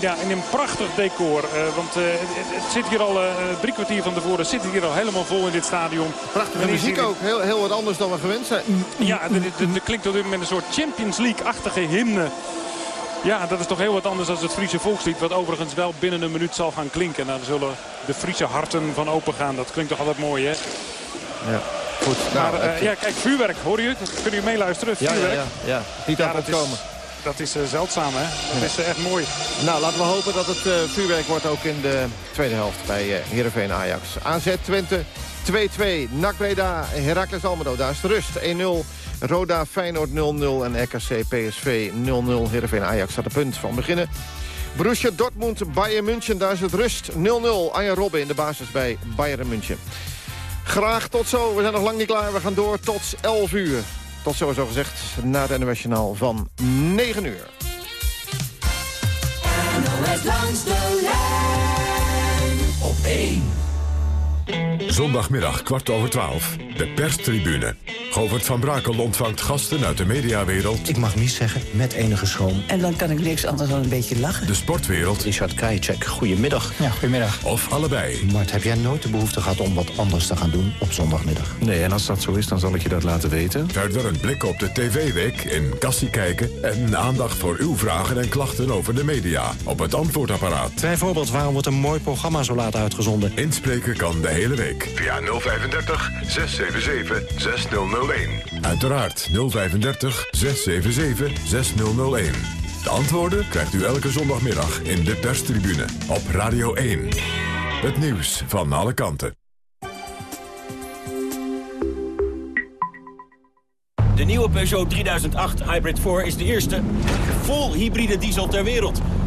ja, in een prachtig decor. Uh, want uh, het, het, zit hier al uh, drie kwartier van tevoren. zit hier al helemaal vol in dit stadion. Prachtige muziek ook. Heel, heel wat anders dan we gewend zijn. Ja, er klinkt op dit moment een soort Champions League-achtige hymne. Ja, dat is toch heel wat anders dan het Friese volkslied. Wat overigens wel binnen een minuut zal gaan klinken. Nou, daar zullen de Friese harten van open gaan. Dat klinkt toch altijd mooi, hè? Ja. Goed. Maar nou, het... ja, kijk, vuurwerk. Hoor je? Kunnen jullie meeluisteren? Vuurwerk. Ja, ja, ja. Niet aan het komen dat is uh, zeldzaam, hè? Dat is uh, echt mooi. Nou, laten we hopen dat het uh, vuurwerk wordt ook in de tweede helft bij uh, Heerenveen Ajax. AZ Twente 2-2. NAC Breda, Heracles Almelo, daar is de rust. 1-0. Roda Feyenoord 0-0 en RKC PSV 0-0. Heerenveen Ajax staat de punt van beginnen. Borussia Dortmund, Bayern München, daar is het rust 0-0. Anja Robben in de basis bij Bayern München. Graag tot zo, we zijn nog lang niet klaar. We gaan door tot 11 uur. Tot zo gezegd na het NOS van 9 uur. NOS langs de lijn op 1. Zondagmiddag kwart over 12. De perstribune. Govert van Brakel ontvangt gasten uit de mediawereld. Ik mag niet zeggen, met enige schroom. En dan kan ik niks anders dan een beetje lachen. De sportwereld. Richard Krajicek, goedemiddag. Ja, goedemiddag. Of allebei. Mart, heb jij nooit de behoefte gehad om wat anders te gaan doen op zondagmiddag? Nee, en als dat zo is, dan zal ik je dat laten weten. Verder een blik op de tv-week in Kassie kijken... en aandacht voor uw vragen en klachten over de media op het antwoordapparaat. Bijvoorbeeld, waarom wordt een mooi programma zo laat uitgezonden? Inspreken kan de hele week. Via 035 677 6001. Uiteraard 035 677 6001. De antwoorden krijgt u elke zondagmiddag in de perstribune op Radio 1. Het nieuws van alle kanten. De nieuwe Peugeot 3008 Hybrid 4 is de eerste vol hybride diesel ter wereld.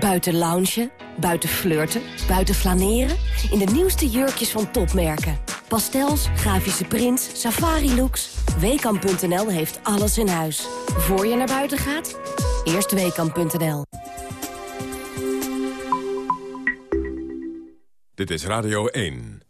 Buiten loungen, buiten flirten, buiten flaneren. In de nieuwste jurkjes van topmerken. Pastels, grafische prints, safari-looks. Weekamp.nl heeft alles in huis. Voor je naar buiten gaat, eerst Weekamp.nl. Dit is Radio 1.